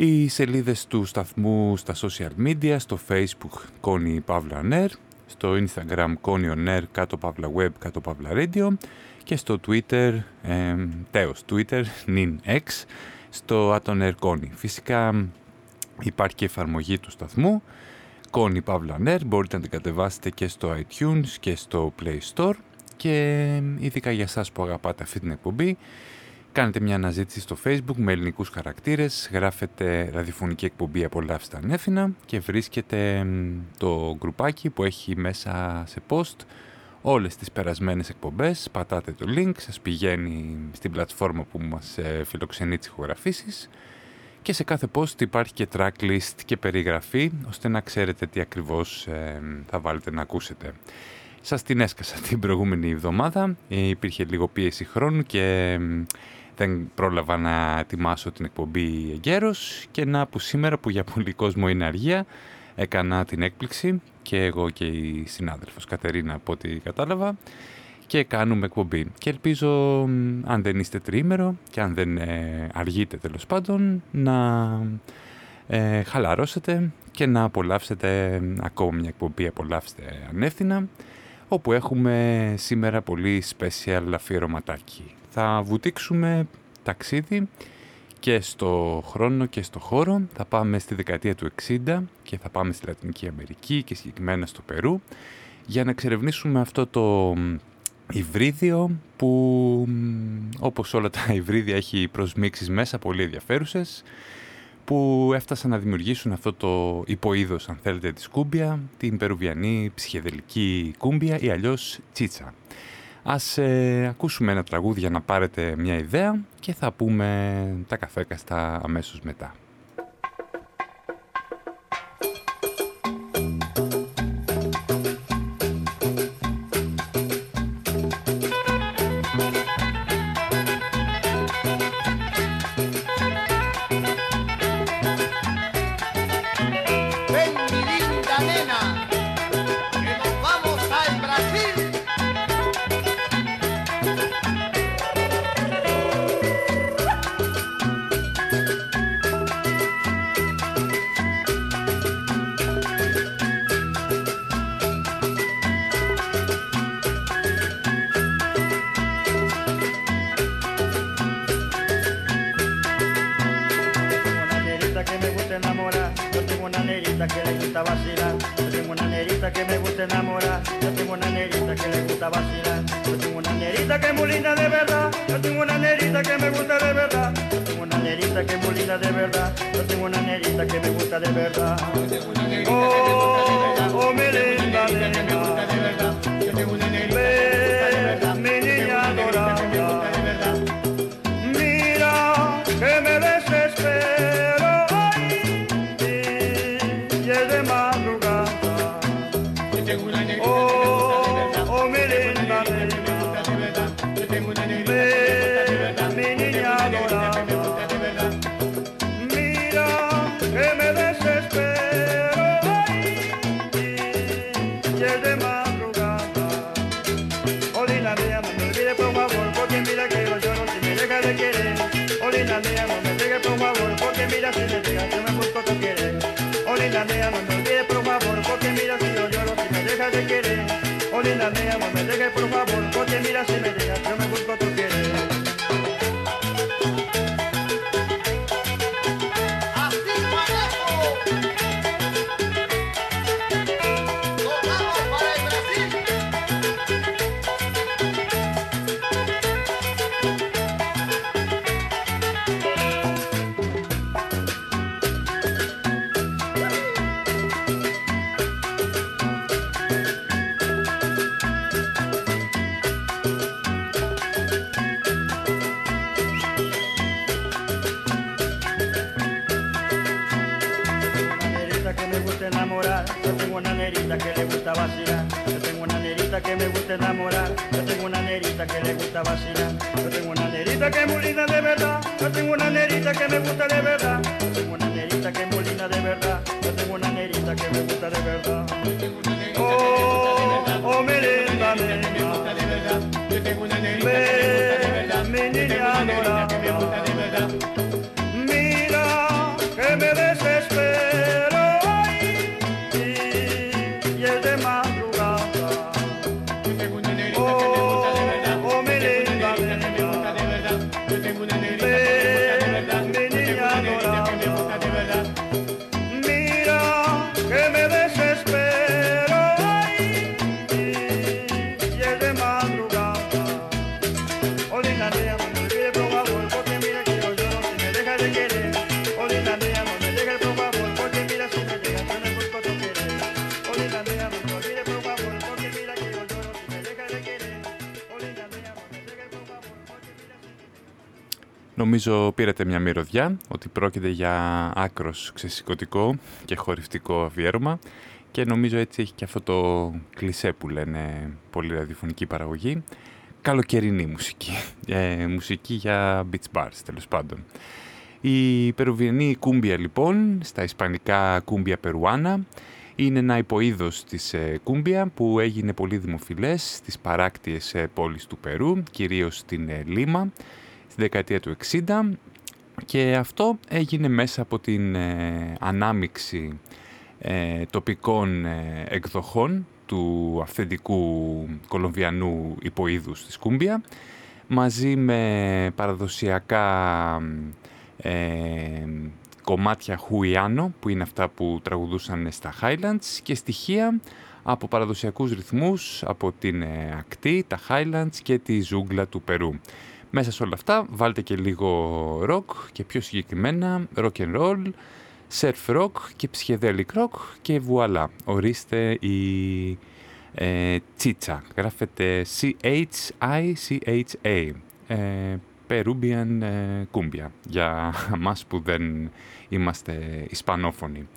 οι σελίδες του σταθμού στα social media, στο facebook Connie Pavla Nair, στο instagram Connie On κάτω Pavla Web, κάτω Pavla Radio και στο twitter, ε, τέος twitter, ninx, στο Atonair Connie. Φυσικά υπάρχει και εφαρμογή του σταθμού, Connie Pavla Nair, μπορείτε να την κατεβάσετε και στο iTunes και στο Play Store και ειδικά για σας που αγαπάτε αυτή την εκπομπή Κάνετε μια αναζήτηση στο facebook με ελληνικούς χαρακτήρες, γράφετε ραδιοφωνική εκπομπή «Απολαύστε ανέφηνα» και βρίσκετε το γκρουπάκι που έχει μέσα σε post όλες τις περασμένες εκπομπές. Πατάτε το link, σας πηγαίνει στην πλατφόρμα που μας ε, φιλοξενεί τις ηχογραφήσεις και σε κάθε post υπάρχει και tracklist και περιγραφή ώστε να ξέρετε τι ακριβώς ε, θα βάλετε να ακούσετε. Σας την έσκασα την προηγούμενη εβδομάδα, ε, υπήρχε λίγο πίεση χρόνου και δεν πρόλαβα να ετοιμάσω την εκπομπή εγκαίρως και να που σήμερα που για πολύ κόσμο είναι αργία έκανα την έκπληξη και εγώ και η συνάδελφος Κατερίνα από ό,τι κατάλαβα και κάνουμε εκπομπή. Και ελπίζω αν δεν είστε τριήμερο και αν δεν ε, αργείτε τέλος πάντων να ε, χαλαρώσετε και να απολαύσετε ακόμα μια εκπομπή «Απολαύστε ανεύθυνα» όπου έχουμε σήμερα πολύ special αφιερωματάκι θα βουτήξουμε ταξίδι και στο χρόνο και στο χώρο. Θα πάμε στη δεκαετία του 60 και θα πάμε στη Λατινική Αμερική και συγκεκριμένα στο Περού για να εξερευνήσουμε αυτό το υβρίδιο που όπως όλα τα υβρίδια έχει προσμίξεις μέσα πολύ ενδιαφέρουσες που έφτασαν να δημιουργήσουν αυτό το υποείδος αν θέλετε της κούμπια, την περουβιανή ψυχεδελική κούμπια ή αλλιώς τσίτσα. Ας ε, ακούσουμε ένα τραγούδι για να πάρετε μια ιδέα και θα πούμε τα καθέκαστα αμέσως μετά. gusta vacilar. Yo tengo una nerita que es muy linda de verdad. Yo tengo una nerita que me gusta de verdad. Yo tengo una nerita que es muy linda de verdad. Yo tengo una nerita que me gusta de verdad. Oh, Νομίζω πήρατε μια μυρωδιά ότι πρόκειται για άκρος ξεσηκωτικό και χορηφτικό αφιέρωμα και νομίζω έτσι έχει και αυτό το κλισέ που λένε πολύ ραδιοφωνική παραγωγή. Καλοκαιρινή μουσική. Ε, μουσική για beach bars τέλος πάντων. Η περουβιανή κούμπια λοιπόν, στα ισπανικά κούμπια περουάνα, είναι ένα υποείδος της ε, κούμπια που έγινε πολύ δημοφιλές στις παράκτιες ε, πόλεις του Περού, κυρίως στην ε, Λίμα, στη δεκαετία του 60 και αυτό έγινε μέσα από την ε, ανάμιξη ε, τοπικών ε, εκδοχών του αυθεντικού κολομβιανού υποείδους της Κούμπια μαζί με παραδοσιακά ε, κομμάτια χουιάνο που είναι αυτά που τραγουδούσαν στα Highlands και στοιχεία από παραδοσιακούς ρυθμούς από την ε, ακτή, τα Highlands και τη ζούγκλα του Περού. Μέσα σε όλα αυτά βάλτε και λίγο rock και πιο συγκεκριμένα rock and roll, surf rock και psychedelic rock και βουαλά. Ορίστε η ε, τσίτσα. Γράφεται C-H-I-C-H-A. Ε, Peruvian ε, κούμπια για μας που δεν είμαστε ισπανόφωνοι.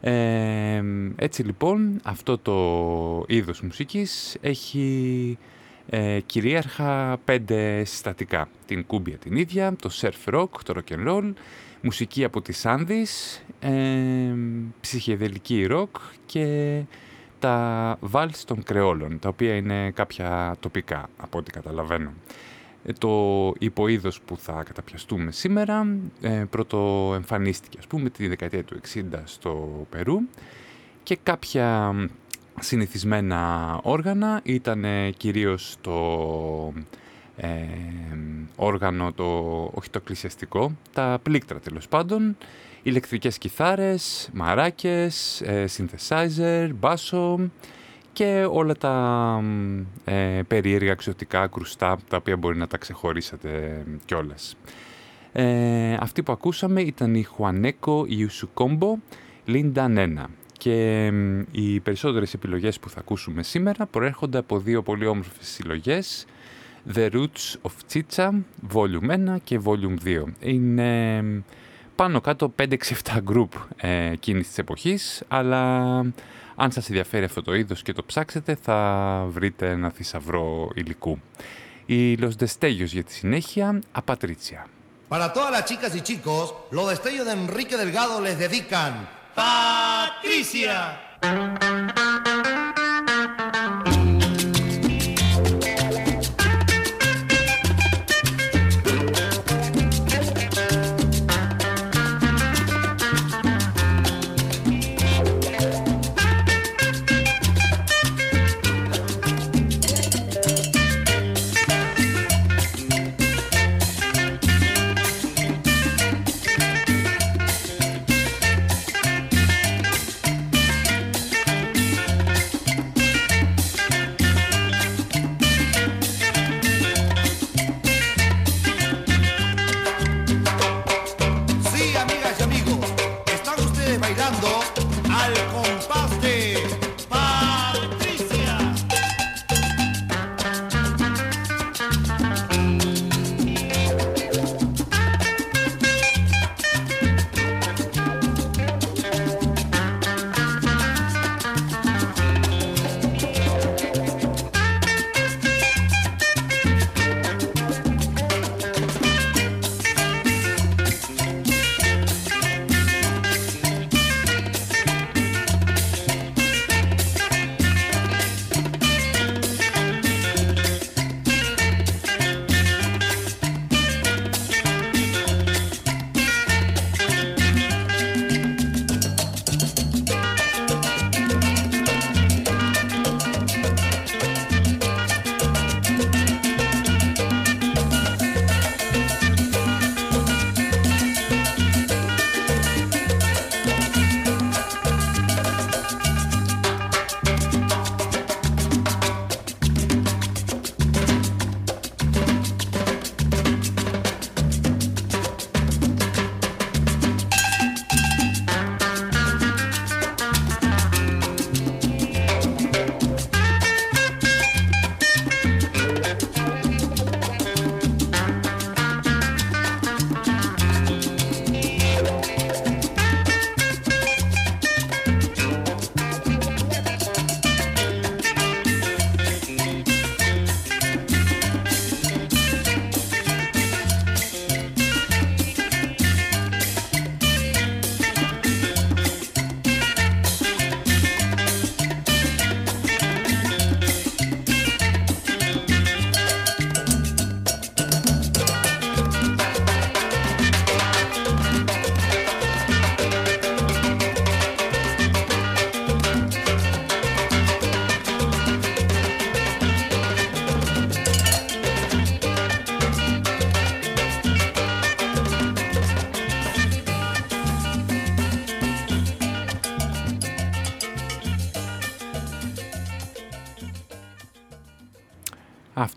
Ε, έτσι λοιπόν αυτό το είδος μουσικής έχει ε, κυρίαρχα πέντε συστατικά. Την κούμπια την ίδια, το surf rock, το rock and roll, μουσική από τις Άνδης, ε, ψυχεδελική rock και τα βάλς των κρεόλων, τα οποία είναι κάποια τοπικά από ό,τι καταλαβαίνω. Ε, το υποείδος που θα καταπιαστούμε σήμερα ε, πρώτο εμφανίστηκε ας πούμε τη δεκαετία του 60 στο Περού και κάποια συνηθισμένα όργανα. Ήταν κυρίως το ε, όργανο, το, όχι το εκκλησιαστικό, τα πλήκτρα τέλος πάντων, ηλεκτρικές κιθάρες, μαράκες, ε, synthesizer, μπάσο και όλα τα ε, περίεργα εξωτικά κρουστά τα οποία μπορεί να τα ξεχωρίσατε κιόλας. Ε, αυτή που ακούσαμε ήταν η Χουανέκο Ιουσουκόμπο Λίντα Νένα και οι περισσότερες επιλογές που θα ακούσουμε σήμερα προέρχονται από δύο πολύ όμορφες συλλογές The Roots of Chicha, Volume 1 και Volume 2. Είναι πάνω κάτω 5-6-7 group ε, εκείνης της εποχής, αλλά αν σας ενδιαφέρει αυτό το είδος και το ψάξετε θα βρείτε ένα θησαυρό υλικού. Οι Los Destellos για τη συνέχεια, Απατρίτσια. Para todas las chicas y chicos, los destellos de Enrique Delgado les dedican Patricia.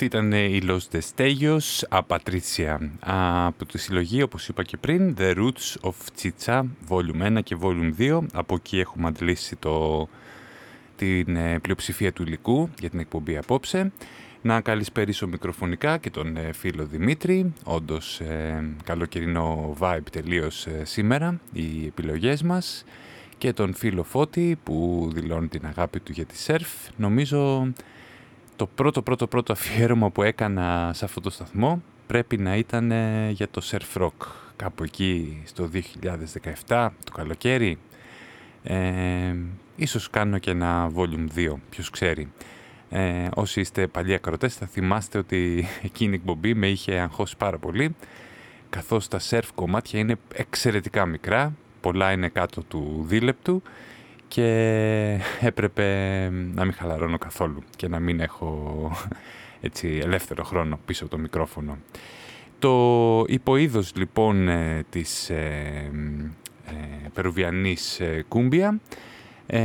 Αυτή ήταν η Los Destellos Απατρίτσια από τη συλλογή, όπως είπα και πριν, The Roots of Chicha, Volume 1 και Volume 2. Από εκεί έχουμε αντλήσει το, την ε, πλειοψηφία του υλικού για την εκπομπή απόψε. Να καλησπέρισω μικροφωνικά και τον ε, φίλο Δημήτρη. Όντως ε, καλοκαιρινό vibe τελείως ε, σήμερα οι επιλογές μας. Και τον φίλο Φώτη που δηλώνει την αγάπη του για τη σερφ. Νομίζω το πρώτο πρώτο πρώτο αφιέρωμα που έκανα σε αυτό το σταθμό πρέπει να ήταν ε, για το surf rock κάπου εκεί στο 2017 το καλοκαίρι. Ε, ίσως κάνω και ένα volume 2 ποιος ξέρει. Ε, όσοι είστε παλιοί ακροτές θα θυμάστε ότι εκείνη η εκπομπή με είχε αγχώσει πάρα πολύ καθώς τα surf κομμάτια είναι εξαιρετικά μικρά πολλά είναι κάτω του δίλεπτου και έπρεπε να μην χαλαρώνω καθόλου και να μην έχω έτσι, ελεύθερο χρόνο πίσω από το μικρόφωνο. Το υποείδος λοιπόν ε, της ε, ε, περουβιανής ε, κούμπια ε,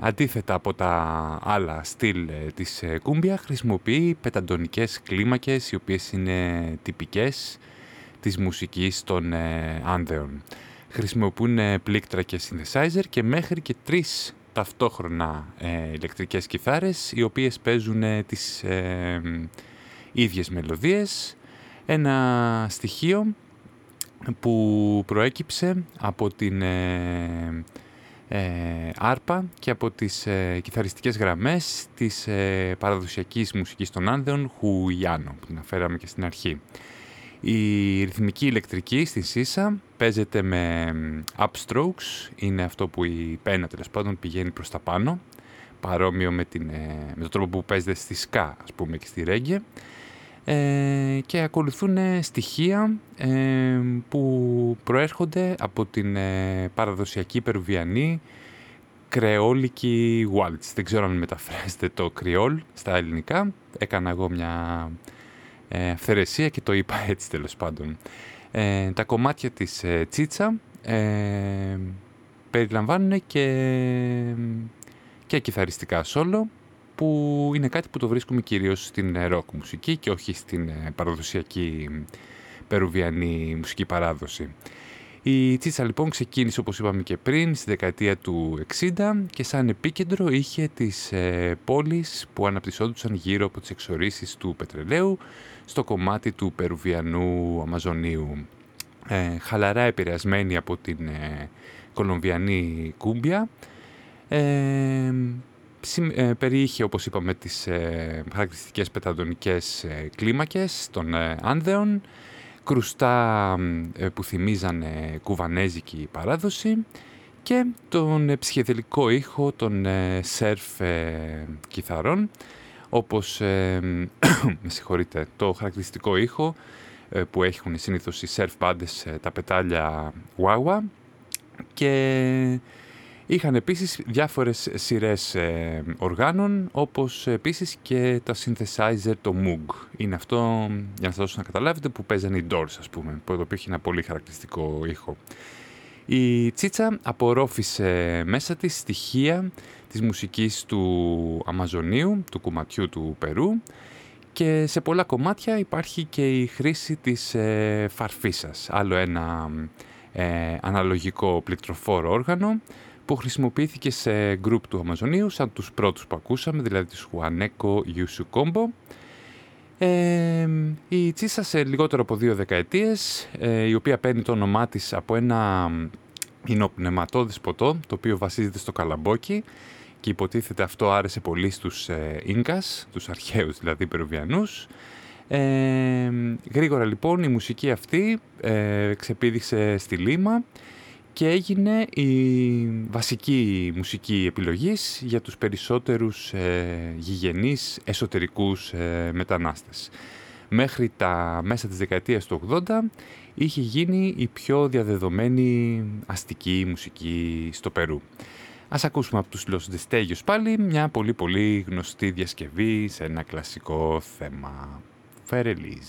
αντίθετα από τα άλλα στυλ της κούμπια χρησιμοποιεί πεταντονικές κλίμακες οι οποίες είναι τυπικές της μουσικής των άνδεων χρησιμοποιούν ε, πλήκτρα και synthesizer και μέχρι και τρεις ταυτόχρονα ε, ηλεκτρικές κιθάρες οι οποίες παίζουν ε, τις ε, ίδιες μελωδίες. Ένα στοιχείο που προέκυψε από την ε, άρπα και από τις ε, κιθαριστικές γραμμές της παραδοσιακής μουσικής των Άνδεων Χουιάνο που την αναφέραμε και στην αρχή. Η ρυθμική ηλεκτρική στη ΣΥΣΑ παίζεται με upstrokes, είναι αυτό που η πένα τέλος πάντων πηγαίνει προς τα πάνω, παρόμοιο με, την, ε, με τον τρόπο που παίζεται στη ΣΚΑ ας πούμε και στη Ρέγγε ε, και ακολουθούν στοιχεία ε, που προέρχονται από την ε, παραδοσιακή περουβιανή κρεόλικη waltz. Δεν ξέρω αν μεταφράζεται το κρεόλ στα ελληνικά. Έκανα εγώ μια ε, αυθαιρεσία και το είπα έτσι τέλος πάντων. Ε, τα κομμάτια της ε, Τσίτσα ε, περιλαμβάνουν και, και κιθαριστικά σόλο που είναι κάτι που το βρίσκουμε κυρίως στην ροκ μουσική και όχι στην παραδοσιακή περουβιανή μουσική παράδοση. Η Τσίτσα λοιπόν ξεκίνησε όπως είπαμε και πριν στη δεκαετία του 60 και σαν επίκεντρο είχε τις ε, πόλεις που αναπτυσσόντουσαν γύρω από τις εξορίσεις του πετρελαίου στο κομμάτι του Περουβιανού Αμαζονίου. Ε, χαλαρά επηρεασμένη από την ε, Κολομβιανή Κούμπια. Ε, ε, περιείχε, όπως είπαμε, τις ε, χαρακτηριστικές πεταδονικές ε, κλίμακες των Άνδεων, κρουστά που θυμίζανε κουβανέζικη παράδοση και τον ψυχεδελικό ήχο των σερφ κιθαρών, όπως με συγχωρείτε, το χαρακτηριστικό ήχο ε, που έχουν συνήθως οι surf bands, ε, τα πετάλια Wawa και είχαν επίσης διάφορες σειρές ε, οργάνων όπως επίσης και τα synthesizer, το Moog. Είναι αυτό, για να σας δώσω να καταλάβετε, που παίζανε οι Doors ας πούμε, που εδώ υπήρχε ένα πολύ χαρακτηριστικό ήχο. Η Τσίτσα απορρόφησε μέσα της στοιχεία της μουσικής του Αμαζονίου, του κουματιού του Περού και σε πολλά κομμάτια υπάρχει και η χρήση της ε, φαρφίσας, άλλο ένα ε, αναλογικό πληκτροφόρο όργανο που χρησιμοποιήθηκε σε γκρουπ του Αμαζονίου σαν τους πρώτους που ακούσαμε, δηλαδή της Χουανέκο Ιουσου Κόμπο. Ε, η Τσίσα σε λιγότερο από δύο δεκαετίες, ε, η οποία παίρνει το όνομά της από ένα υνοπνευματώδης ποτό, το οποίο βασίζεται στο καλαμπόκι και υποτίθεται αυτό άρεσε πολύ στους ε, Ίνκας, τους αρχαίους δηλαδή Περουβιανούς. Ε, γρήγορα λοιπόν η μουσική αυτή ε, ξεπήδηξε στη Λίμα και έγινε η βασική μουσική επιλογής για τους περισσότερους ε, γηγενείς εσωτερικούς ε, μετανάστες. Μέχρι τα μέσα της δεκαετίας του 80 είχε γίνει η πιο διαδεδομένη αστική μουσική στο Περού. Ας ακούσουμε από τους Los Destellos πάλι μια πολύ πολύ γνωστή διασκευή σε ένα κλασικό θέμα. Φερελίζ.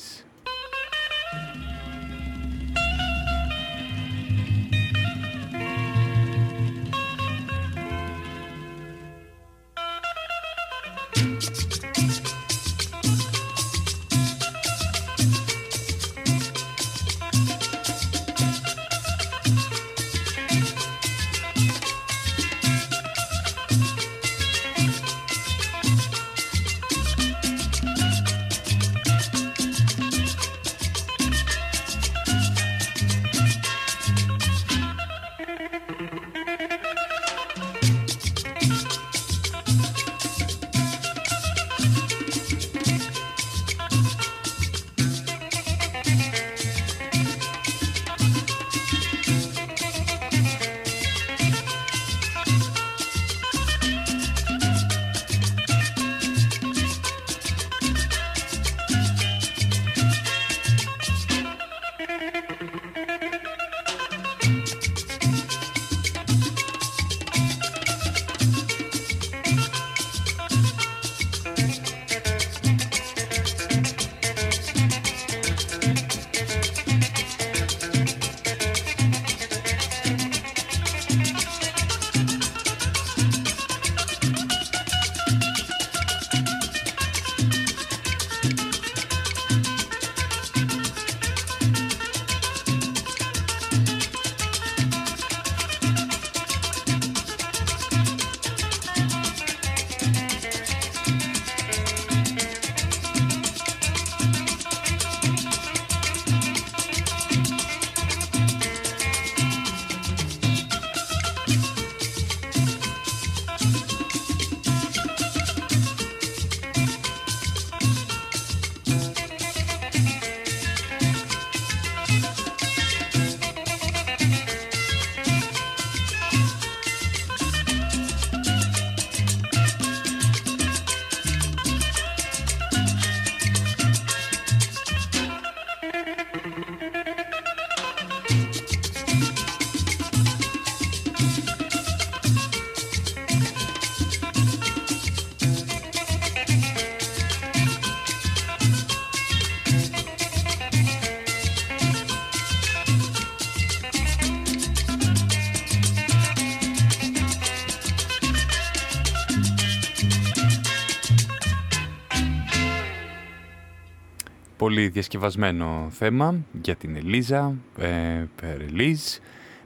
Πολύ διασκευασμένο θέμα για την Ελίζα, ε,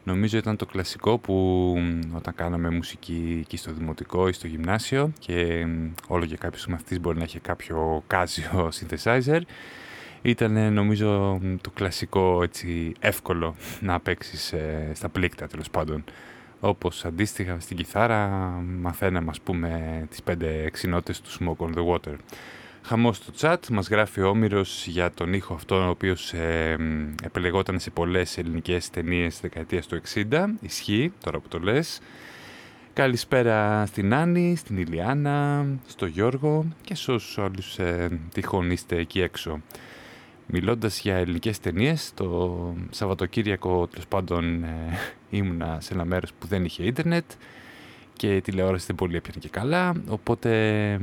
Νομίζω ήταν το κλασικό που όταν κάναμε μουσική εκεί στο δημοτικό ή στο γυμνάσιο και όλο και κάποιος μαθητής μπορεί να έχει κάποιο κάζιο synthesizer ήταν νομίζω το κλασικό έτσι εύκολο να παίξεις ε, στα πλήκτα τέλος πάντων. Όπως αντίστοιχα στην κιθάρα μαθαίναμε ας πούμε τις πέντε εξινότητες του Smoke on the Water. Χαμός στο chat, μας γράφει ο Όμηρος για τον ήχο αυτό ο οποίος ε, επιλεγόταν σε πολλές ελληνικές ταινίες δεκαετίας του 60. Ισχύει, τώρα που το λες. Καλησπέρα στην Άννη, στην Ηλιάνα, στο Γιώργο και σε όσους άλλους ε, τυχόν είστε εκεί έξω. Μιλώντας για ελληνικές ταινίες, το Σαββατοκύριακο τέλος πάντων ε, ήμουνα σε ένα μέρος που δεν είχε ίντερνετ και η τηλεόραση δεν πολύ έπιανε και καλά, οπότε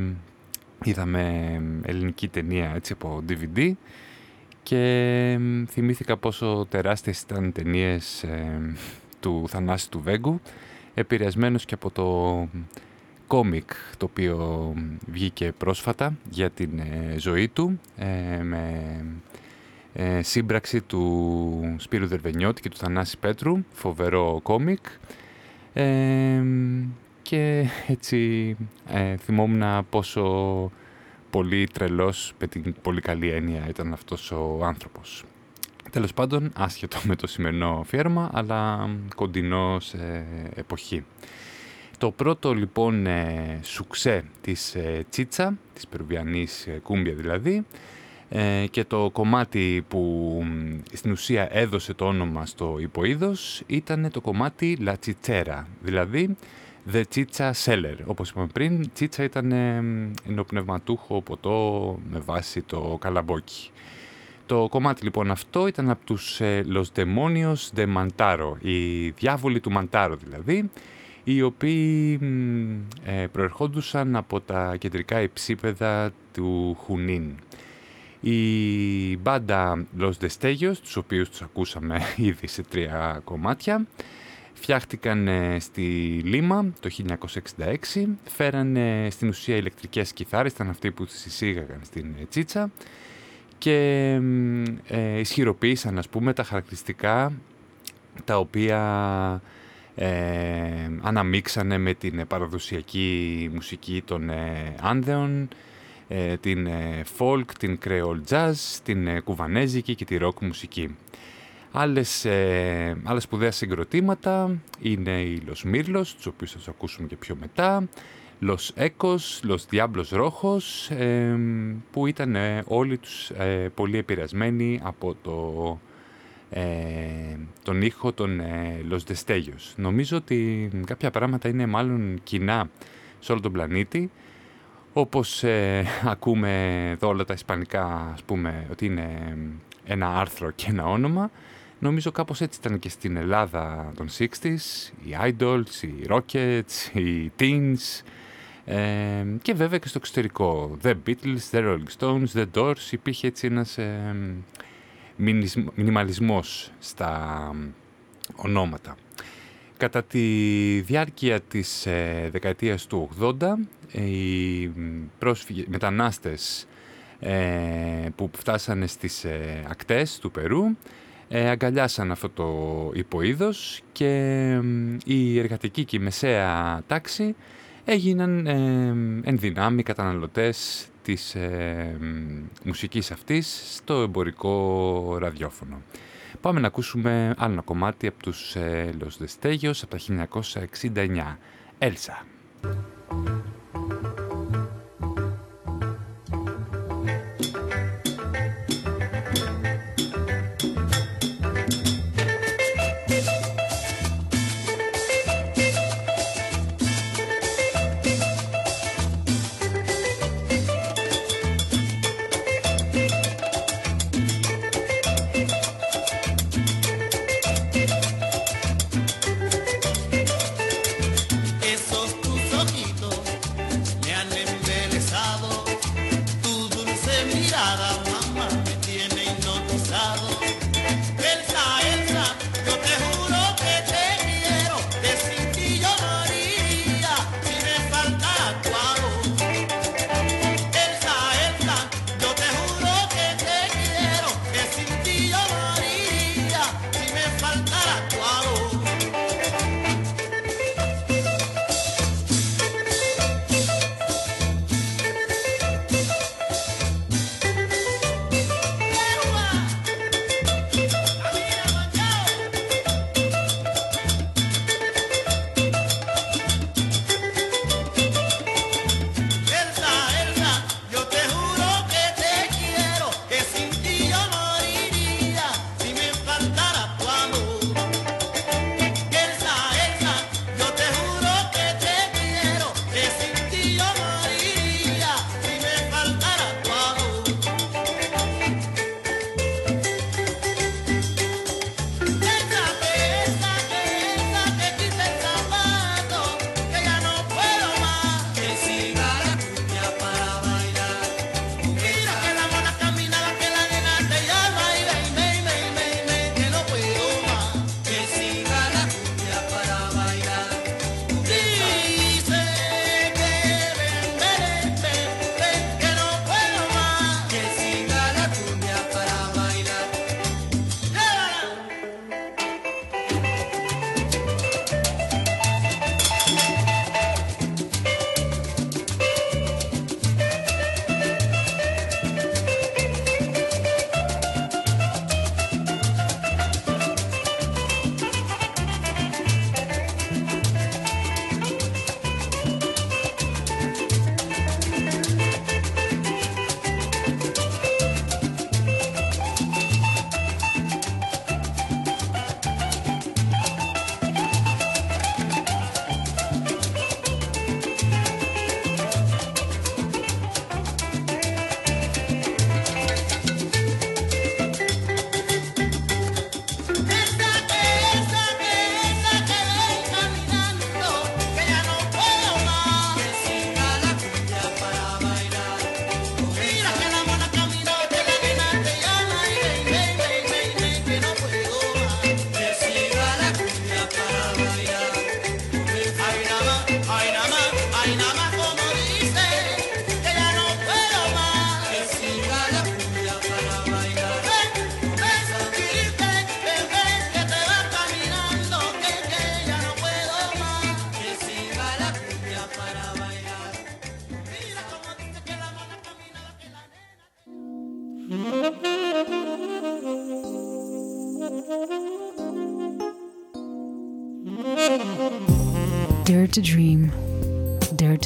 είδαμε ελληνική ταινία έτσι από DVD και θυμήθηκα πόσο τεράστιες ήταν ταινίες ε, του Θανάση του Βέγκου επηρεασμένος και από το κόμικ το οποίο βγήκε πρόσφατα για την ε, ζωή του ε, με σύμπραξη του Σπύρου Δερβενιώτη και του Θανάση Πέτρου φοβερό κόμικ και έτσι ε, θυμόμουν πόσο πολύ τρελός, με την πολύ καλή έννοια ήταν αυτός ο άνθρωπος. Τέλος πάντων, άσχετο με το σημερινό αφιέρωμα, αλλά κοντινό σε εποχή. Το πρώτο λοιπόν ε, σουξέ της ε, Τσίτσα, της περουβιανής ε, κούμπια δηλαδή, ε, και το κομμάτι που στην ουσία έδωσε το όνομα στο υποείδος ήταν το κομμάτι La Chichera, δηλαδή The Chicha Seller. Όπως είπαμε πριν, τσίτσα ήταν ενοπνευματούχο ποτό με βάση το καλαμπόκι. Το κομμάτι λοιπόν αυτό ήταν από τους ε, Los Demonios de Mantaro, οι διάβολοι του Μαντάρο δηλαδή, οι οποίοι ε, προερχόντουσαν από τα κεντρικά υψίπεδα του Χουνίν. Η μπάντα Los Destellos, τους οποίους τους ακούσαμε ήδη σε τρία κομμάτια, φτιάχτηκαν ε, στη Λίμα το 1966, φέρανε στην ουσία ηλεκτρικές κιθάρες, ήταν αυτοί που τις εισήγαγαν στην ε, Τσίτσα και ε, ισχυροποίησαν ας πούμε τα χαρακτηριστικά τα οποία ε, αναμίξανε με την παραδοσιακή μουσική των ε, Άνδεων, ε, την folk, την creole jazz, την κουβανέζικη και τη rock μουσική. Άλλες, ε, άλλες σπουδαία συγκροτήματα είναι οι Los Mirlos, τους οποίους θα τους ακούσουμε και πιο μετά, Los Ecos, Los Diablos Rojos, ε, που ήταν ε, όλοι τους ε, πολύ επηρεασμένοι από το, τον ήχο των Los Destellos. Νομίζω ότι κάποια πράγματα είναι μάλλον κοινά σε όλο τον πλανήτη, όπως ακούμε εδώ όλα τα ισπανικά, ας πούμε, ότι είναι ένα άρθρο και ένα όνομα, Νομίζω κάπως έτσι ήταν και στην Ελλάδα των 60s, οι Idols, οι Rockets, οι Teens ε, και βέβαια και στο εξωτερικό. The Beatles, The Rolling Stones, The Doors, υπήρχε έτσι ένας ε, μινιμαλισμός στα ονόματα. Κατά τη διάρκεια της ε, δεκαετίας του 80, οι πρόσφυγες, μετανάστες ε, που φτάσανε στις ε, ακτές του Περού ε, αγκαλιάσαν αυτό το υποείδος και η εργατική και η μεσαία τάξη έγιναν ε, ενδυνάμει καταναλωτές της ε, μουσικής αυτής στο εμπορικό ραδιόφωνο. Πάμε να ακούσουμε άλλο ένα κομμάτι από τους ε, Los Destellos από τα 1969. Έλσα.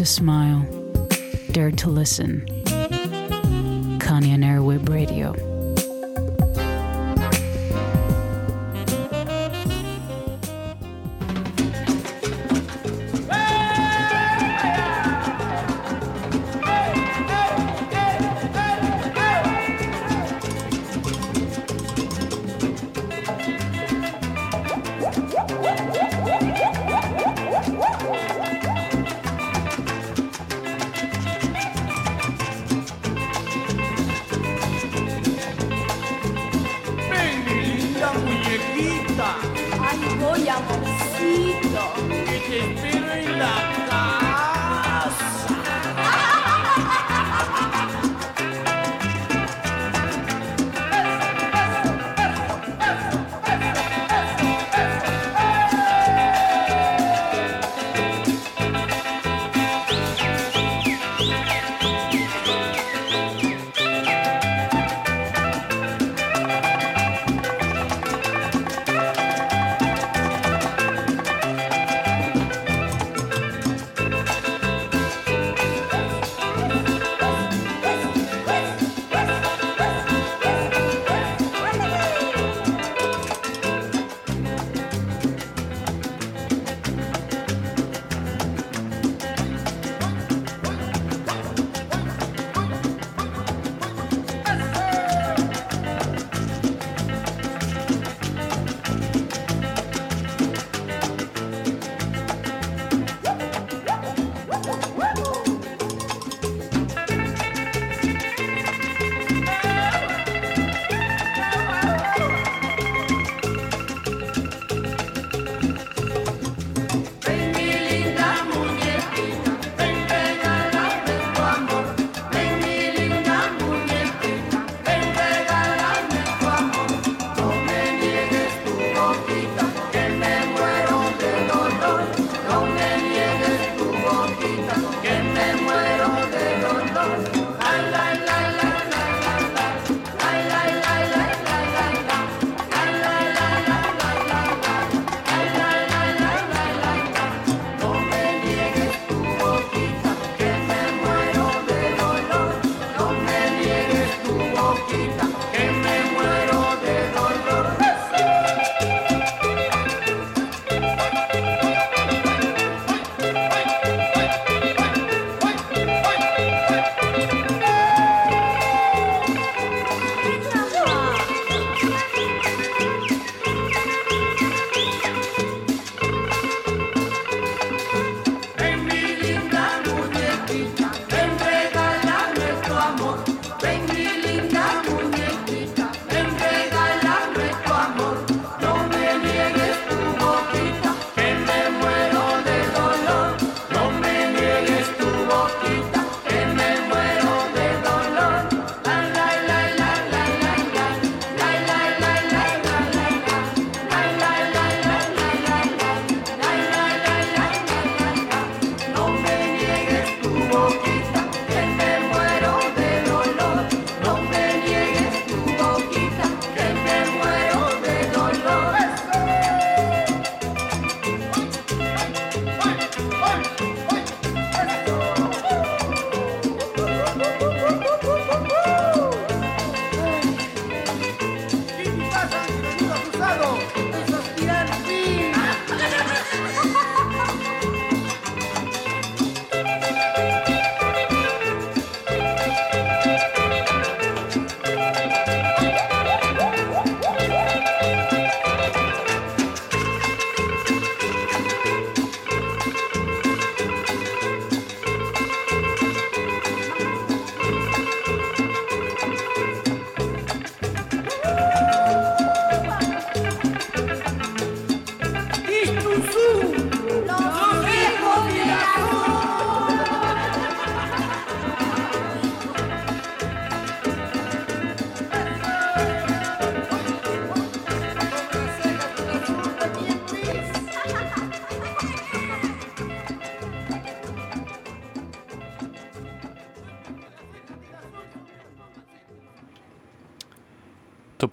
To smile, dared to listen. Espíritu.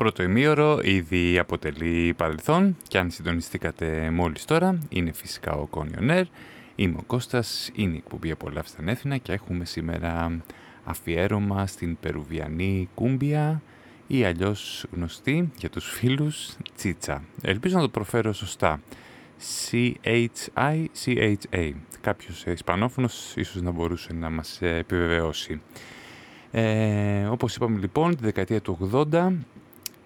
Πρώτο ημίωρο ήδη αποτελεί παρελθόν και αν συντονιστήκατε μόλις τώρα είναι φυσικά ο Κόνιον Είμαι ο Κώστας, είναι η εκπομπή «Απολαύστε Έθινα» και έχουμε σήμερα αφιέρωμα στην Περουβιανή Κούμπια ή αλλιώς γνωστή για τους φίλους Τσίτσα. Ελπίζω να το προφέρω σωστά. C-H-I-C-H-A. Κάποιος Ισπανόφωνος ίσως να μπορούσε να μας επιβεβαιώσει. Ε, όπως είπαμε λοιπόν, τη δεκαετία του 80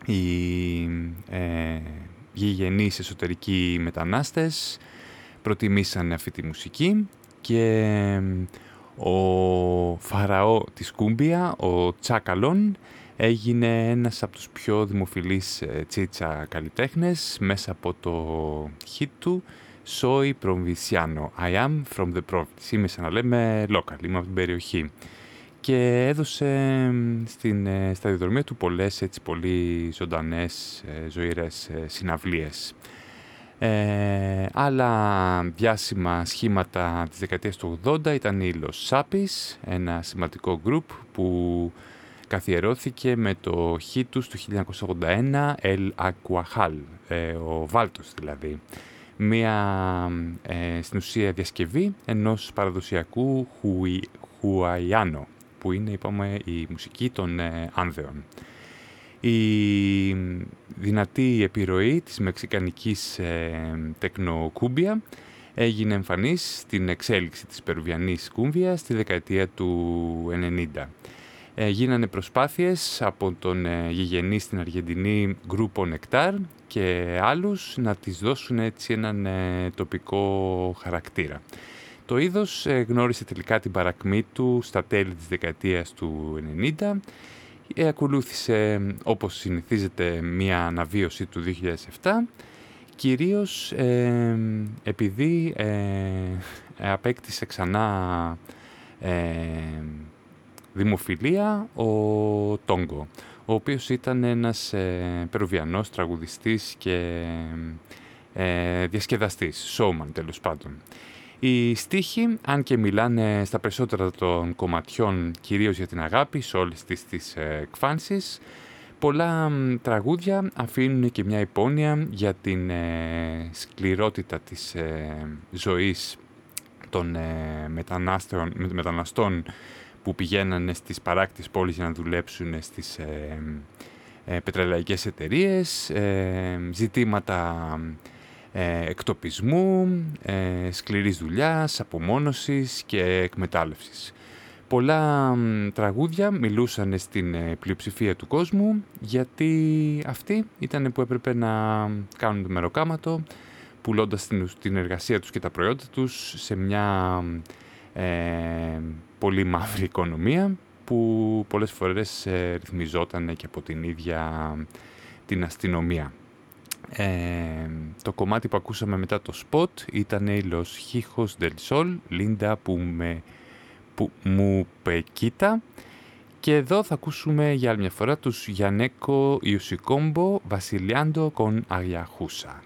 οι ε, γηγενείς εσωτερικοί μετανάστες προτιμήσαν αυτή τη μουσική και ο φαραώ της Κούμπια, ο Τσάκαλον, έγινε ένας από τους πιο δημοφιλείς ε, τσίτσα καλλιτέχνες μέσα από το hit του «Soy Provinciano, I am from the province». Είμαι σαν να λέμε local, είμαι από την περιοχή και έδωσε στην ε, σταδιοδρομία του πολλές έτσι πολύ ζωντανές, ε, ζωηρές ε, συναυλίες. Ε, άλλα διάσημα σχήματα της δεκαετίας του 80 ήταν η Los Sapis, ένα σημαντικό group που καθιερώθηκε με το hit τους του 1981 El Aquajal, ο Βάλτος δηλαδή. Μία ε, στην ουσία διασκευή ενός παραδοσιακού χουαϊάνο που είναι είπαμε, η μουσική των ε, Άνδεων. Η δυνατή επιρροή της μεξικανικής ε, τεκνοκούμπια έγινε εμφανής στην εξέλιξη της περουβιανής κούμβια στη δεκαετία του 90. Ε, γίνανε προσπάθειες από τον ε, γηγενή στην Αργεντινή Γκρούπο Νεκτάρ και άλλους να της δώσουν έτσι έναν ε, τοπικό χαρακτήρα. Το είδος ε, γνώρισε τελικά την παρακμή του στα τέλη της δεκαετίας του 90 ε, ακολούθησε όπως συνηθίζεται μια αναβίωση του 2007 κυρίως ε, επειδή ε, απέκτησε ξανά δημοφιλία ο Τόγκο ο οποίος ήταν ένας ε, περουβιανός τραγουδιστής και διασκεδαστής, showman τέλος πάντων. Οι στίχοι, αν και μιλάνε στα περισσότερα των κομματιών κυρίως για την αγάπη σε όλες τις, τις ε, εκφάνσεις, πολλά τραγούδια αφήνουν και μια υπόνοια για την ε, σκληρότητα της ε, ζωής των μεταναστών που πηγαίνανε στις παράκτης πόλεις για να δουλέψουν στις πετρελαϊκές εταιρείες, ζητήματα ε, εκτοπισμού, ε, σκληρής δουλειάς, απομόνωσης και εκμετάλλευσης. Πολλά τραγούδια μιλούσαν στην ε, πλειοψηφία του κόσμου γιατί αυτοί ήταν που έπρεπε να κάνουν το μεροκάματο πουλώντας την, την εργασία τους και τα προϊόντα τους σε μια ε, πολύ μαύρη οικονομία που πολλές φορές ε, ρυθμιζόταν και από την ίδια την αστυνομία. Ε, το κομμάτι που ακούσαμε μετά το spot ήταν η Los Hijos del Sol, Linda που, με, που μου πεκίτα. Και εδώ θα ακούσουμε για άλλη μια φορά τους Γιανέκο Ιουσικόμπο Βασιλιάντο con Αγιαχούσα.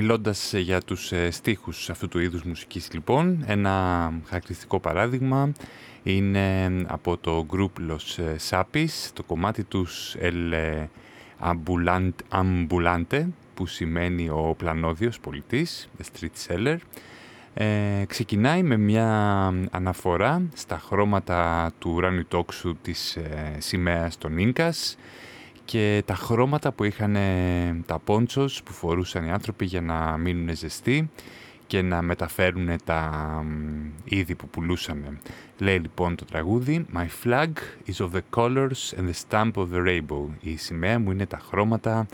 Μιλώντας για τους στίχους αυτού του είδους μουσικής λοιπόν, ένα χαρακτηριστικό παράδειγμα είναι από το group Los Sapis, το κομμάτι τους El Ambulante, που σημαίνει ο πλανόδιος πολιτής, the street seller, ε, ξεκινάει με μια αναφορά στα χρώματα του ουράνιου τόξου της ε, σημαίας των Ίνκας και τα χρώματα που είχαν τα πόντσος που φορούσαν οι άνθρωποι για να μείνουν ζεστοί και να μεταφέρουν τα είδη που πουλούσαμε. Λέει λοιπόν το τραγούδι «My flag is of the colors and the stamp of the rainbow». Η σημαία μου είναι τα χρώματα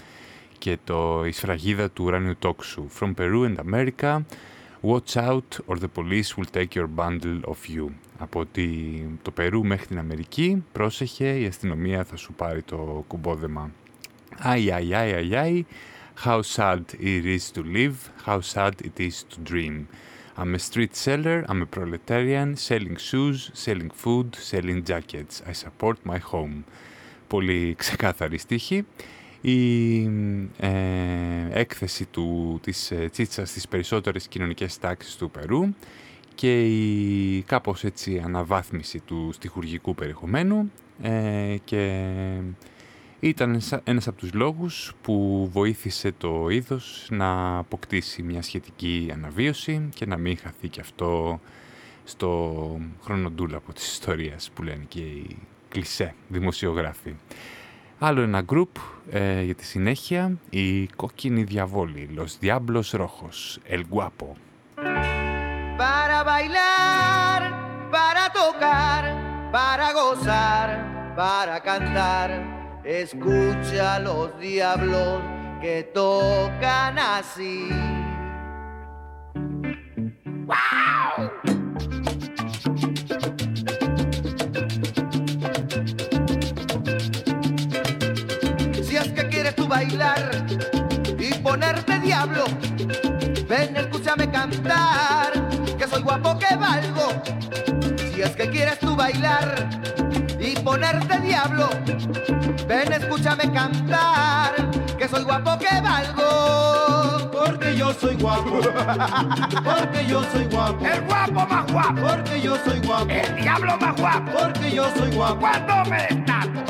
και το, η σφραγίδα του ουράνιου τόξου. From Peru and America, watch out or the police will take your bundle of you. Από το Περού μέχρι την Αμερική, πρόσεχε, η αστυνομία θα σου πάρει το κουμπόδεμα. Αι, αι, αι, αι, how sad it is to live, how sad it is to dream. I'm a street seller, I'm a proletarian, selling shoes, selling food, selling jackets. I support my home. Πολύ ξεκάθαρη στίχη η ε, έκθεση του, της ε, Τσίτσας στις περισσότερες κοινωνικές τάξεις του Περού και η κάπως έτσι αναβάθμιση του στιχουργικού περιεχομένου ε, και ήταν ένας από τους λόγους που βοήθησε το είδος να αποκτήσει μια σχετική αναβίωση και να μην χαθεί και αυτό στο χρονοτούλαπο της ιστορίας που λένε και οι κλισέ δημοσιογράφοι. Άλλο ένα γκρουπ ε, για τη συνέχεια, η κόκκινη διαβόλη, Los Diablos Rojos, El Guapo. Para bailar, para tocar, para gozar, para cantar, escucha los diablos que tocan así. ¡Wow! Bailar y ponerte diablo. Ven, escúchame cantar, que soy guapo que valgo. Si es que quieres tú bailar y ponerte diablo, ven, escúchame cantar, que soy guapo que valgo. Porque yo soy guapo, porque yo soy guapo. El guapo más guapo, porque yo soy guapo. El diablo más guapo, porque yo soy guapo. Cuando me destaco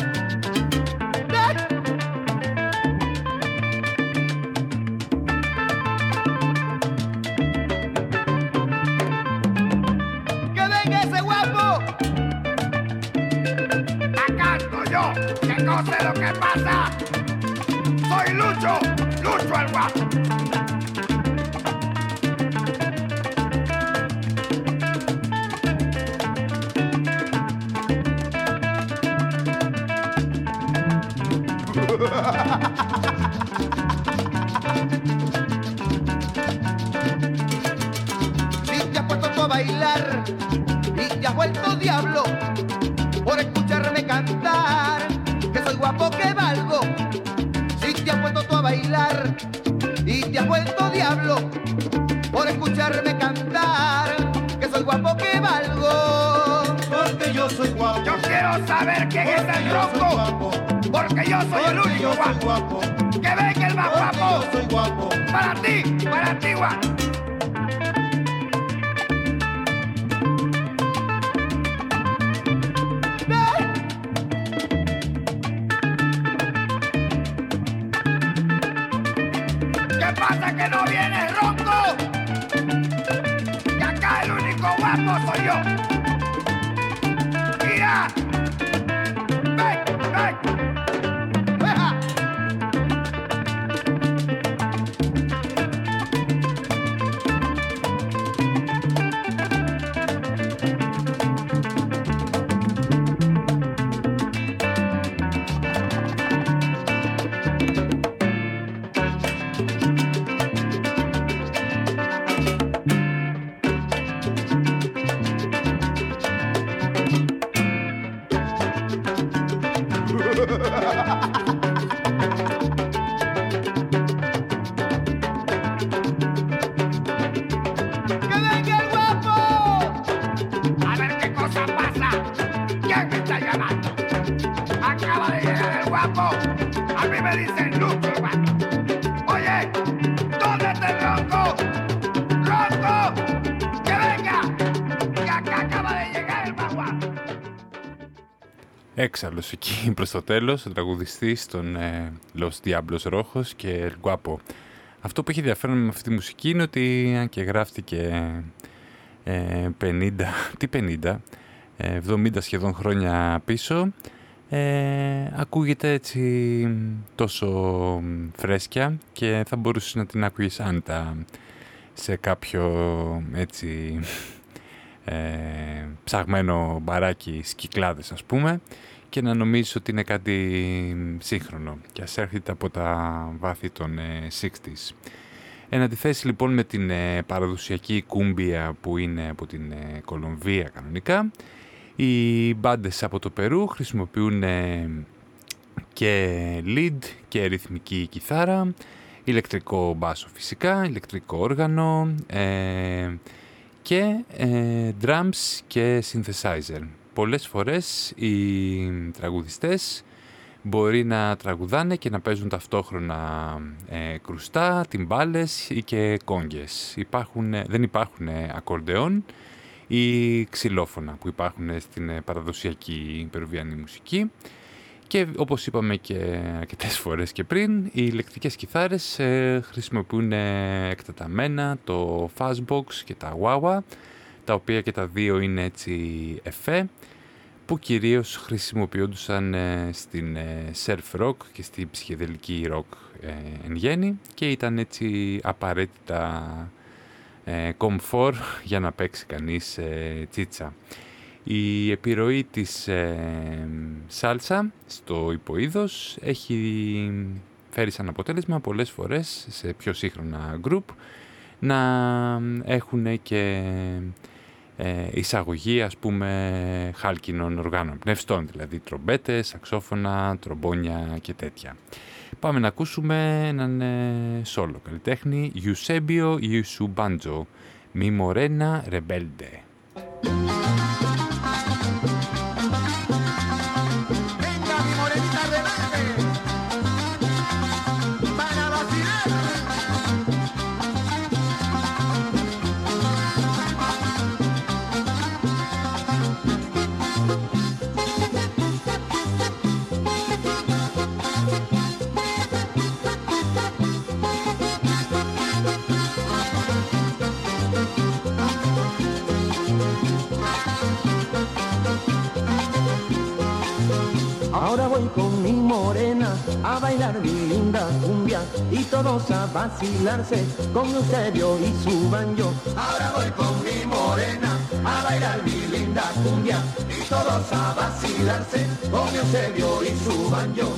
no sé lo que pasa. Soy Lucho, Lucho el guapo. Si te has puesto a bailar y te has vuelto diablo guapo que valgo. Si te has puesto tú a bailar y te has vuelto diablo por escucharme cantar, que soy guapo que valgo. Porque yo soy guapo. Yo quiero saber quién es el tronco. Porque yo soy el único guapo. Que venga el más guapo. Yo soy guapo. Para ti, para ti, guapo. 那不大一样 alguien. Acaba Έξαλλος εκεί προς το τέλος, ο τραγουδιστής των ε, Los Diablos και El Guapo. Αυτό που έχει ενδιαφέρον με αυτή τη μουσική είναι ότι αν και γράφτηκε ε, ε 50, τι 50, 70 ε, σχεδόν χρόνια πίσω, ε, ακούγεται έτσι τόσο φρέσκια και θα μπορούσες να την ακούγεις άντα σε κάποιο έτσι ε, ψαγμένο μπαράκι σκυκλάδες ας πούμε και να νομίζεις ότι είναι κάτι σύγχρονο και ας έρχεται από τα βάθη των ε, 60s. Εν αντιθέσει λοιπόν με την ε, παραδοσιακή κούμπια που είναι από την ε, Κολομβία κανονικά, οι μπάντες από το Περού χρησιμοποιούν ε, και lead και ρυθμική κιθάρα, ηλεκτρικό μπάσο φυσικά, ηλεκτρικό όργανο και drums και synthesizer. Πολλές φορές οι τραγουδιστές μπορεί να τραγουδάνε και να παίζουν ταυτόχρονα ε, κρουστά, τυμπάλες ή και κόγγες. Υπάρχουν, δεν υπάρχουν ακορντεόν ή ξυλόφωνα που υπάρχουν στην ε, παραδοσιακή περουβιανή μουσική. Και όπως είπαμε και αρκετές φορές και πριν, οι ηλεκτρικές κιθάρες ε, χρησιμοποιούν ε, εκτεταμένα το Fastbox και τα Wawa, τα οποία και τα δύο είναι έτσι εφέ που κυρίως χρησιμοποιούνταν ε, στην ε, surf rock και στην ψυχεδελική rock ε, εν γέννη και ήταν έτσι απαραίτητα comfort για να παίξει κανείς τσίτσα. Η επιρροή της σάλσα στο υποείδος έχει φέρει σαν αποτέλεσμα πολλές φορές σε πιο σύγχρονα group να έχουν και ε, εισαγωγή ας πούμε χάλκινων οργάνων πνευστών, δηλαδή τρομπέτες, σαξόφωνα, τρομπόνια και τέτοια. Πάμε να ακούσουμε έναν ε, σόλο καλλιτέχνη, Eusebio Iusubanjo, Mi Morena Rebelde. Bailar mi linda cumbia y todos a vacilarse con Eusebio y su banjo. Ahora voy con mi morena a bailar mi linda cumbia y todos a vacilarse con Eusebio y su banjo.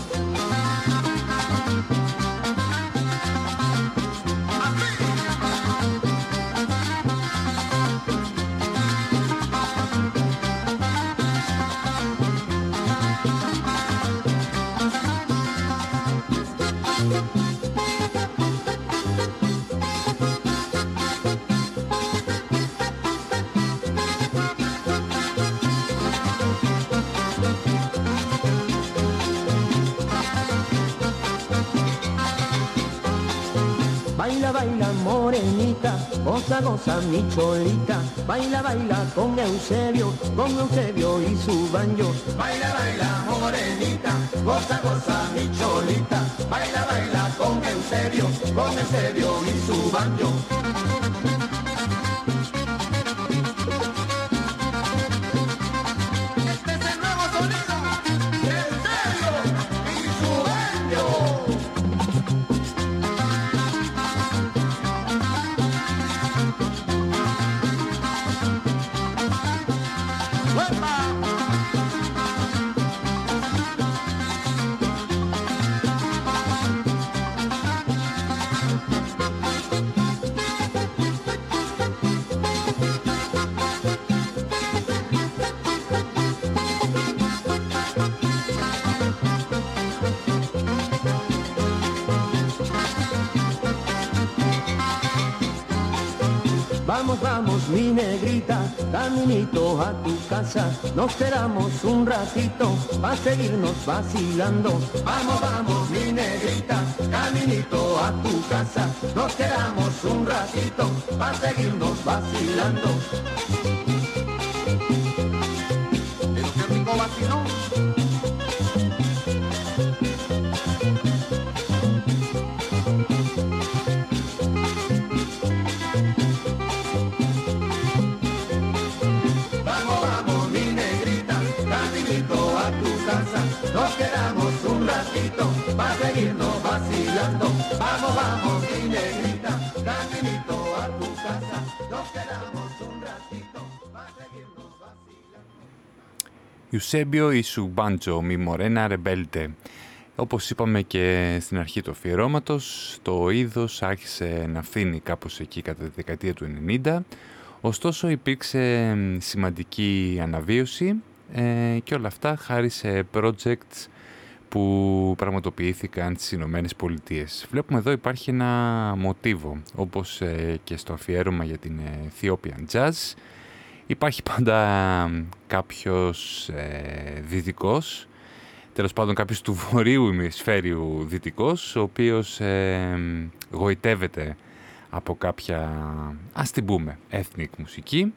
Goza, goza mi cholita, baila, baila con Eusebio, con Eusebio y su banjo. Baila, baila morenita, goza, goza mi cholita, baila, baila con Eusebio, con Eusebio y su banjo. Caminito a tu casa, nos quedamos un ratito para seguirnos vacilando. Vamos, vamos, mi negrita, caminito a tu casa, nos quedamos un ratito para seguirnos vacilando. Ιουσέμπιο ή Σουμπάντζο μη μορένα ρεμπέλτε. Όπως είπαμε και στην αρχή του αφιερώματος, το είδος άρχισε να φθήνει κάπως εκεί κατά τη δεκαετία του 90, ωστόσο υπήρξε σημαντική αναβίωση ε, και όλα αυτά χάρη σε projects που πραγματοποιήθηκαν στις Ηνωμένες Πολιτείες. Βλέπουμε εδώ υπάρχει ένα μοτίβο, όπως ε, και στο αφιέρωμα για την Ethiopian Jazz, Υπάρχει πάντα κάποιος ε, δυτικός, τέλος πάντων κάποιος του βορείου ημισφαίριου δυτικός, ο οποίος ε, γοητεύεται από κάποια, ας την πούμε, ethnic μουσική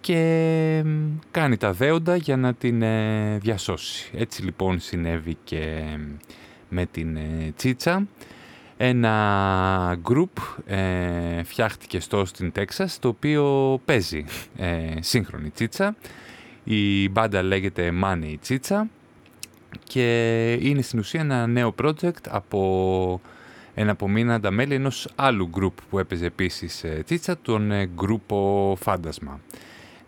και κάνει τα δέοντα για να την ε, διασώσει. Έτσι λοιπόν συνέβη και με την ε, Τσίτσα, ένα group ε, φτιάχτηκε στο στην Τέξας το οποίο παίζει ε, σύγχρονη τσίτσα. Η μπάντα λέγεται Money Τσίτσα και είναι στην ουσία ένα νέο project από ένα απομείναντα μέλη ενός άλλου group που έπαιζε επίσης ε, τσίτσα, τον ε, γκρούπο Φάντασμα.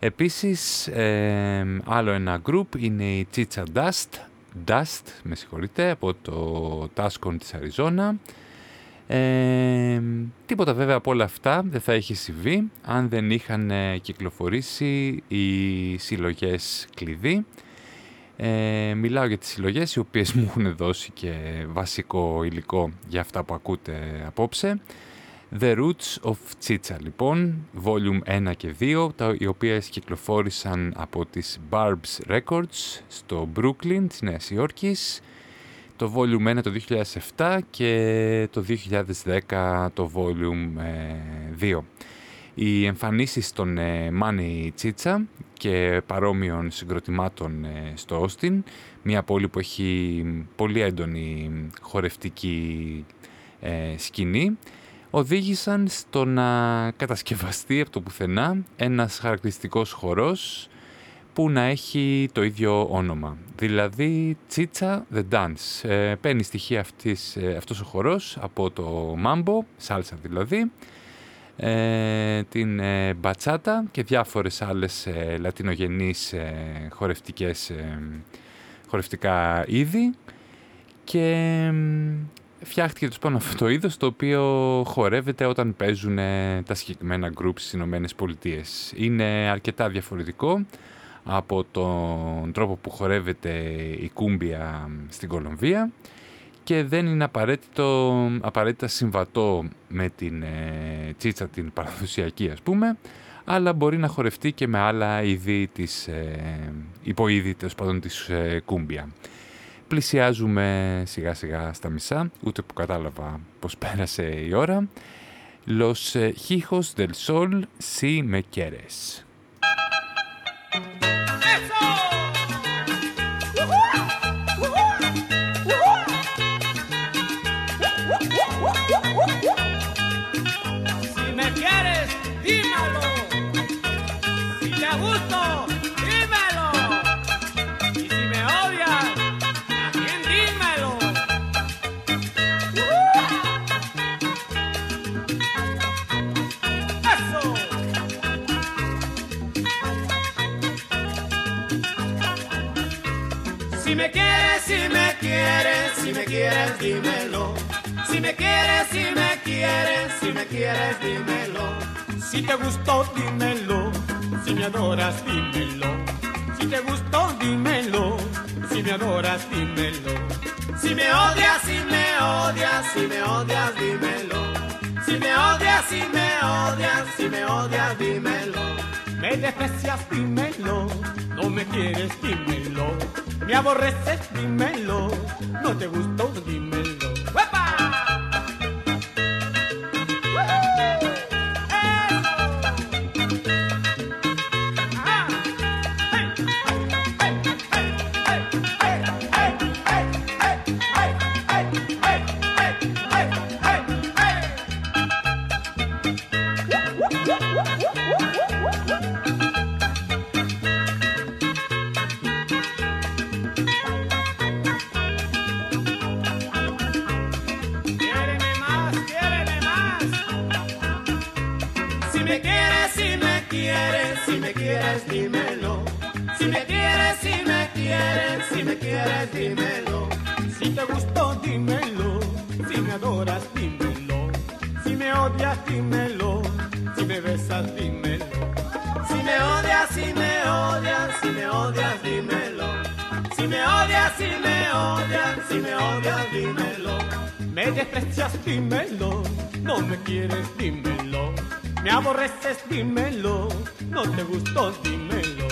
Επίσης, ε, άλλο ένα group είναι η Τσίτσα Dust, Dust, με συγχωρείτε, από το Τάσκον της Αριζόνα. Ε, τίποτα βέβαια από όλα αυτά δεν θα έχει συμβεί αν δεν είχαν ε, κυκλοφορήσει οι συλλογές κλειδί. Ε, μιλάω για τις συλλογές οι οποίες μου έχουν δώσει και βασικό υλικό για αυτά που ακούτε απόψε. The Roots of Chicha. Λοιπόν, Volume 1 και 2, τα, οι οποίες κυκλοφόρησαν από τις Barb's Records στο Brooklyn της Νέας Υόρκης. Το Volume 1 το 2007 και το 2010 το Volume 2. Ε, Οι εμφανίσεις των ε, Money Chicha και παρόμοιων συγκροτημάτων ε, στο Austin, μια πόλη που έχει πολύ έντονη χορευτική σκηνή, οδήγησαν στο να κατασκευαστεί από το πουθενά ένας χαρακτηριστικός χορός που να έχει το ίδιο όνομα. Δηλαδή Τσίτσα The Dance. Ε, παίρνει στοιχεία αυτής, ε, αυτός ο χορός από το μάμπο, σάλσα δηλαδή, ε, την ε, μπατσάτα και διάφορες άλλες ε, λατινογενείς ε, χορευτικές, χορευτικά είδη και φτιάχτηκε το πάνω αυτό το είδος το οποίο χορεύεται όταν παίζουν τα συγκεκριμένα groups στις Ηνωμένες Πολιτείες. Είναι αρκετά διαφορετικό από τον τρόπο που χορεύεται η κούμπια στην Κολομβία και δεν είναι απαραίτητο, απαραίτητα συμβατό με την ε, τσίτσα την παραδοσιακή ας πούμε αλλά μπορεί να χορευτεί και με άλλα είδη της, ε, υποείδη πάντων της ε, κούμπια. Πλησιάζουμε σιγά σιγά στα μισά, ούτε που κατάλαβα πως πέρασε η ώρα. Los hijos del sol, si me quieres. Quieres, dímelo. Si me quieres, si me quieres, si me quieres, dímelo. Si te gustó, dímelo. Si me adoras, dímelo. Si te gustó, dímelo. Si me adoras, dímelo. Si me odias, si me odias, si me odias, dímelo. Si me odias, si me odias, si me odias, dímelo. Me desprecias, dímelo. No me quieres, dímelo. Me aborreces, dímelo. No te gustó, dímelo. Si me quieres, si me quieres, si me quieres, dímelo. Si te gustó, dímelo. Si me adoras, dímelo. Si me odias, dímelo. Si me besas, dímelo. Si me odias, si me odias, si me odias, dímelo. Si me odias, si me odias, si me odias, dímelo. Me desprecias, dímelo. No me quieres, dímelo. Me aborreces, dímelo. No te gustó, dímelo.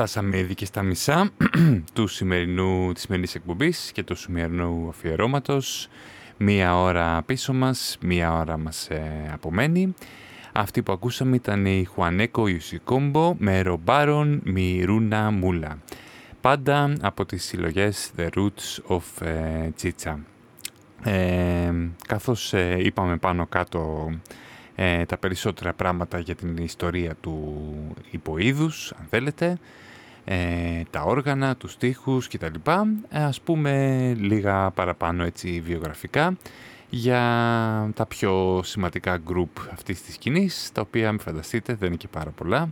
Φτάσαμε ήδη και στα μισά του σημερινού, της σημερινής εκπομπής και του σημερινού αφιερώματος. Μία ώρα πίσω μας, μία ώρα μας ε, απομένει. Αυτή που ακούσαμε ήταν η Χουανέκο Ιουσικόμπο με Ρομπάρον Μιρούνα Μούλα. πάντα από τις συλλογές The Roots of Chicha. Ε, καθώς είπαμε πάνω κάτω τα περισσότερα πράγματα για την ιστορία του υποείδους, αν θέλετε, τα όργανα, τους στίχους κτλ. Ας πούμε λίγα παραπάνω έτσι βιογραφικά για τα πιο σημαντικά group αυτής της σκηνής, τα οποία, μην φανταστείτε, δεν είναι και πάρα πολλά.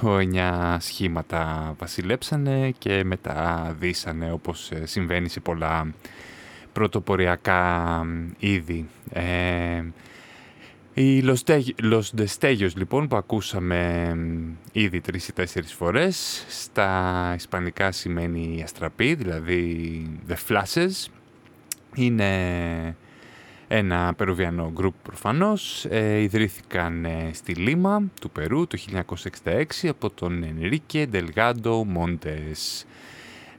8-9 σχήματα βασιλέψανε και μετά δίσανε όπως ε, συμβαίνει σε πολλά πρωτοποριακά είδη. Ε, η Los Destellos λοιπόν που ακούσαμε ήδη τρεις ή τέσσερις φορές στα ισπανικά σημαίνει αστραπή, δηλαδή The Flashes. Είναι ένα περουβιανό γκρουπ προφανώς. Ε, ιδρύθηκαν ε, στη Λίμα του Περού το 1966 από τον Ενρίκε Ντελγάντο Μόντες.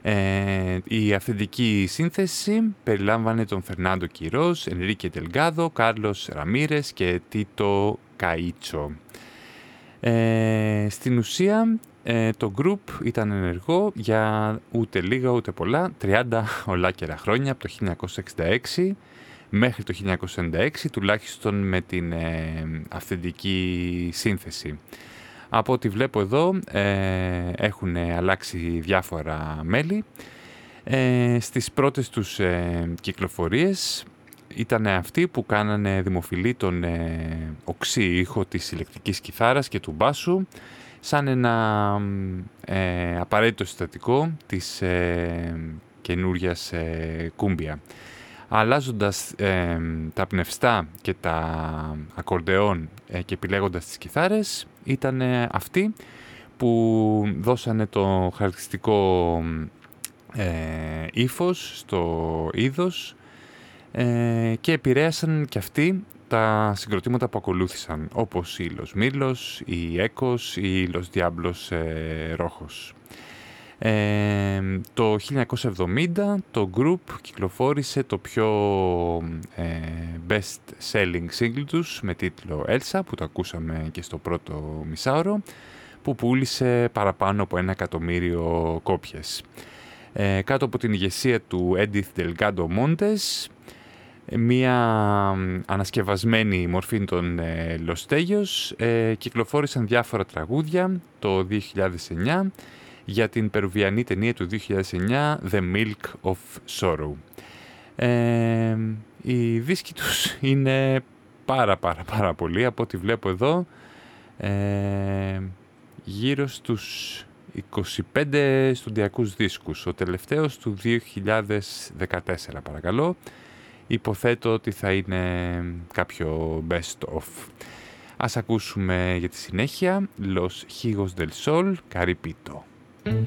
Ε, η αυθεντική σύνθεση περιλάμβανε τον Φερνάντο Κυρός, Ενρίκε Ντελγάδο, Κάρλος Ραμίρες και Τίτο Καΐτσο. Ε, στην ουσία ε, το group ήταν ενεργό για ούτε λίγα ούτε πολλά, 30 ολάκερα χρόνια από το 1966 μέχρι το 1996, τουλάχιστον με την ε, αυθεντική σύνθεση. Από ό,τι βλέπω εδώ ε, έχουν αλλάξει διάφορα μέλη. Ε, στις πρώτες τους ε, κυκλοφορίες ήταν αυτοί που κάνανε δημοφιλή τον ε, οξύ ήχο της ηλεκτρικής κιθάρας και του μπάσου σαν ένα ε, απαραίτητο συστατικό της ε, καινούριας κούμπια αλλάζοντας τα πνευστά και τα ακορντεόν ε, και επιλέγοντας τις κιθάρες ήταν αυτοί που δώσανε το χαρακτηριστικό ε, ύφος στο είδος ε, και επηρέασαν και αυτοί τα συγκροτήματα που ακολούθησαν όπως η Los Μίλος, η Έκος ή η Los Diablos ε, Ρόχος το 1970 το group κυκλοφόρησε το πιο ε, best selling single τους με τίτλο Elsa που το ακούσαμε και στο πρώτο μισάωρο που πούλησε παραπάνω από ένα εκατομμύριο κόπιες. Ε, κάτω από την ηγεσία του Edith Delgado Montes μία ανασκευασμένη μορφή των ε, Los ε, κυκλοφόρησαν διάφορα τραγούδια το 2009 για την περουβιανή ταινία του 2009 The Milk of Sorrow. Ε, οι δίσκοι τους είναι πάρα πάρα πάρα πολύ από ό,τι βλέπω εδώ ε, γύρω στους 25 στοντιακούς δίσκους. Ο τελευταίος του 2014 παρακαλώ. Υποθέτω ότι θα είναι κάποιο best of. Ας ακούσουμε για τη συνέχεια. Los Higos del Sol Caripito Bye.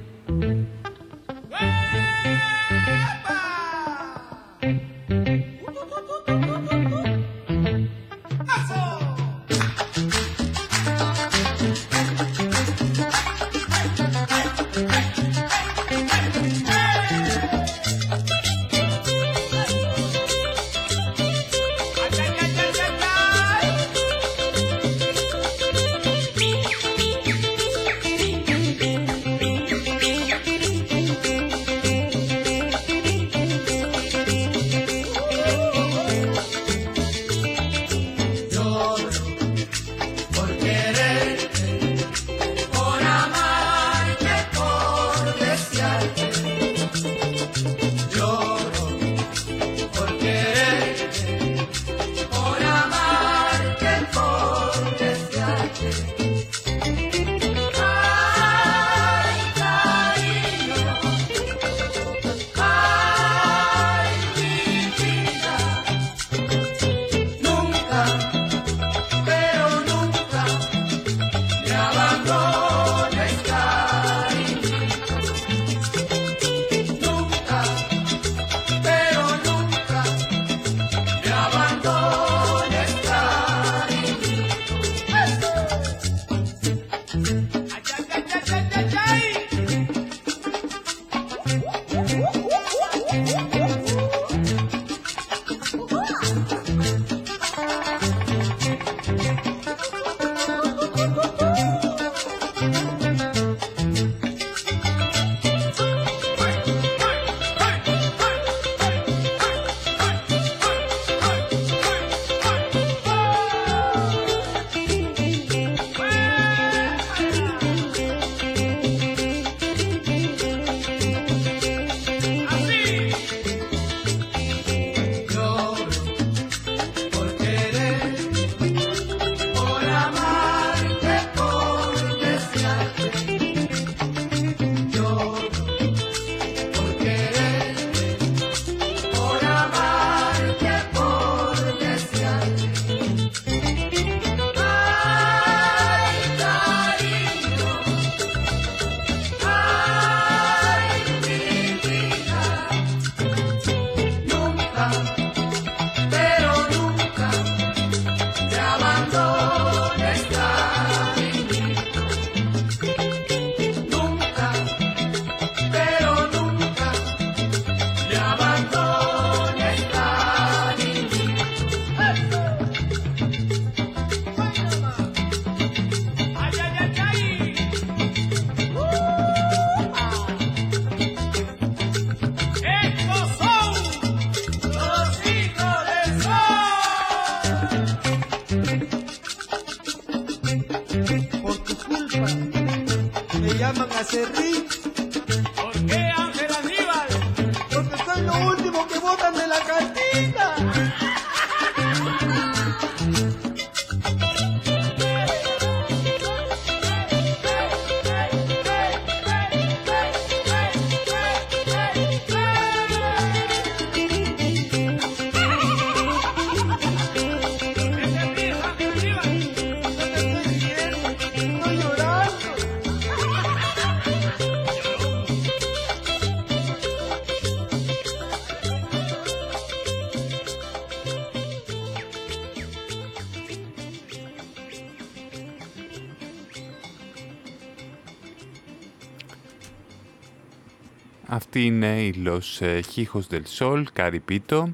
Είναι η Los ε, Hijos del Sol, Cariñito.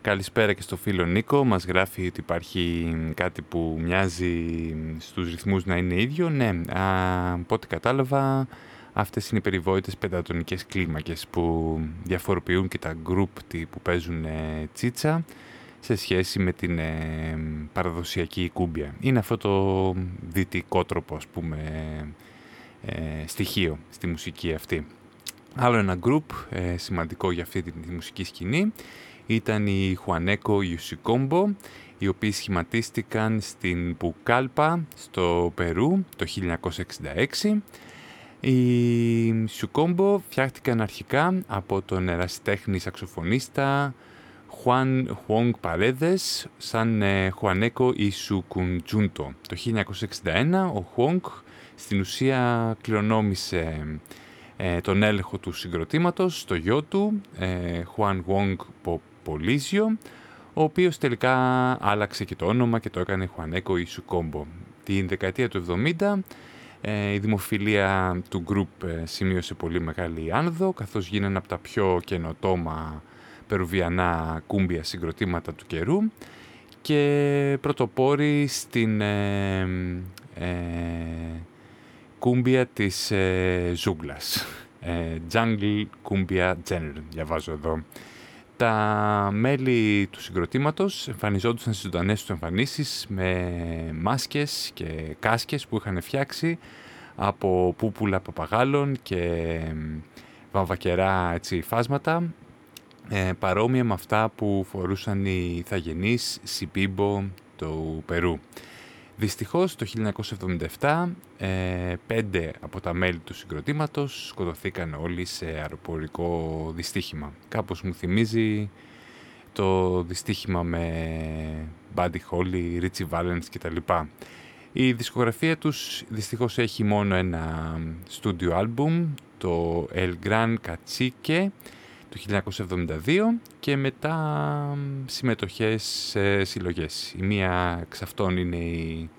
Καλησπέρα και στο φίλο Νίκο. Μας γράφει ότι υπάρχει κάτι που μοιάζει στους ρυθμούς να είναι ίδιο. Ναι, α, από ό,τι κατάλαβα, αυτές είναι οι περιβόητες πεντατονικές κλίμακες που διαφοροποιούν και τα group που παίζουν ε, τσίτσα σε σχέση με την ε, παραδοσιακή κούμπια. Είναι αυτό το δυτικό τρόπο, ας πούμε, ε, στοιχείο στη μουσική αυτή. Άλλο ένα group ε, σημαντικό για αυτή τη, τη μουσική σκηνή ήταν οι Χουανέκο Ιουσικόμπο, οι οποίοι σχηματίστηκαν στην Πουκάλπα στο Περού το 1966. Οι Σουκόμπο φτιάχτηκαν αρχικά από τον ερασιτέχνη σαξοφωνίστα Juan Huang Paredes σαν ε, Χουανέκο Ισουκουντζούντο. Το 1961 ο Huang στην ουσία κληρονόμησε ε, τον έλεγχο του συγκροτήματος στο γιο του, ε, Juan Wong Polizio, ο οποίος τελικά άλλαξε και το όνομα και το έκανε Χουανέκο Ισουκόμπο. Την δεκαετία του 70 ε, η δημοφιλία του γκρουπ ε, σημείωσε πολύ μεγάλη άνοδο, καθώς γίνανε από τα πιο καινοτόμα περουβιανά κούμπια συγκροτήματα του καιρού και πρωτοπόροι στην ε, ε, κούμπια της ε, ζούγκλας. Ε, jungle Cumbia General, διαβάζω εδώ. Τα μέλη του συγκροτήματος εμφανιζόντουσαν στις ζωντανές τους εμφανίσεις με μάσκες και κάσκες που είχαν φτιάξει από πούπουλα παπαγάλων και βαμβακερά έτσι, φάσματα ε, παρόμοια με αυτά που φορούσαν οι ηθαγενείς Σιπίμπο του Περού. Δυστυχώς το 1977 ε, πέντε από τα μέλη του συγκροτήματος σκοτωθήκαν όλοι σε αεροπορικό δυστύχημα. Κάπως μου θυμίζει το δυστύχημα με Buddy Holly, Richie Valens κτλ. Η δισκογραφία τους δυστυχώς έχει μόνο ένα studio album, το El Gran Cacique, το 1972 και μετά συμμετοχές σε συλλογές. Η μία εξ αυτών είναι η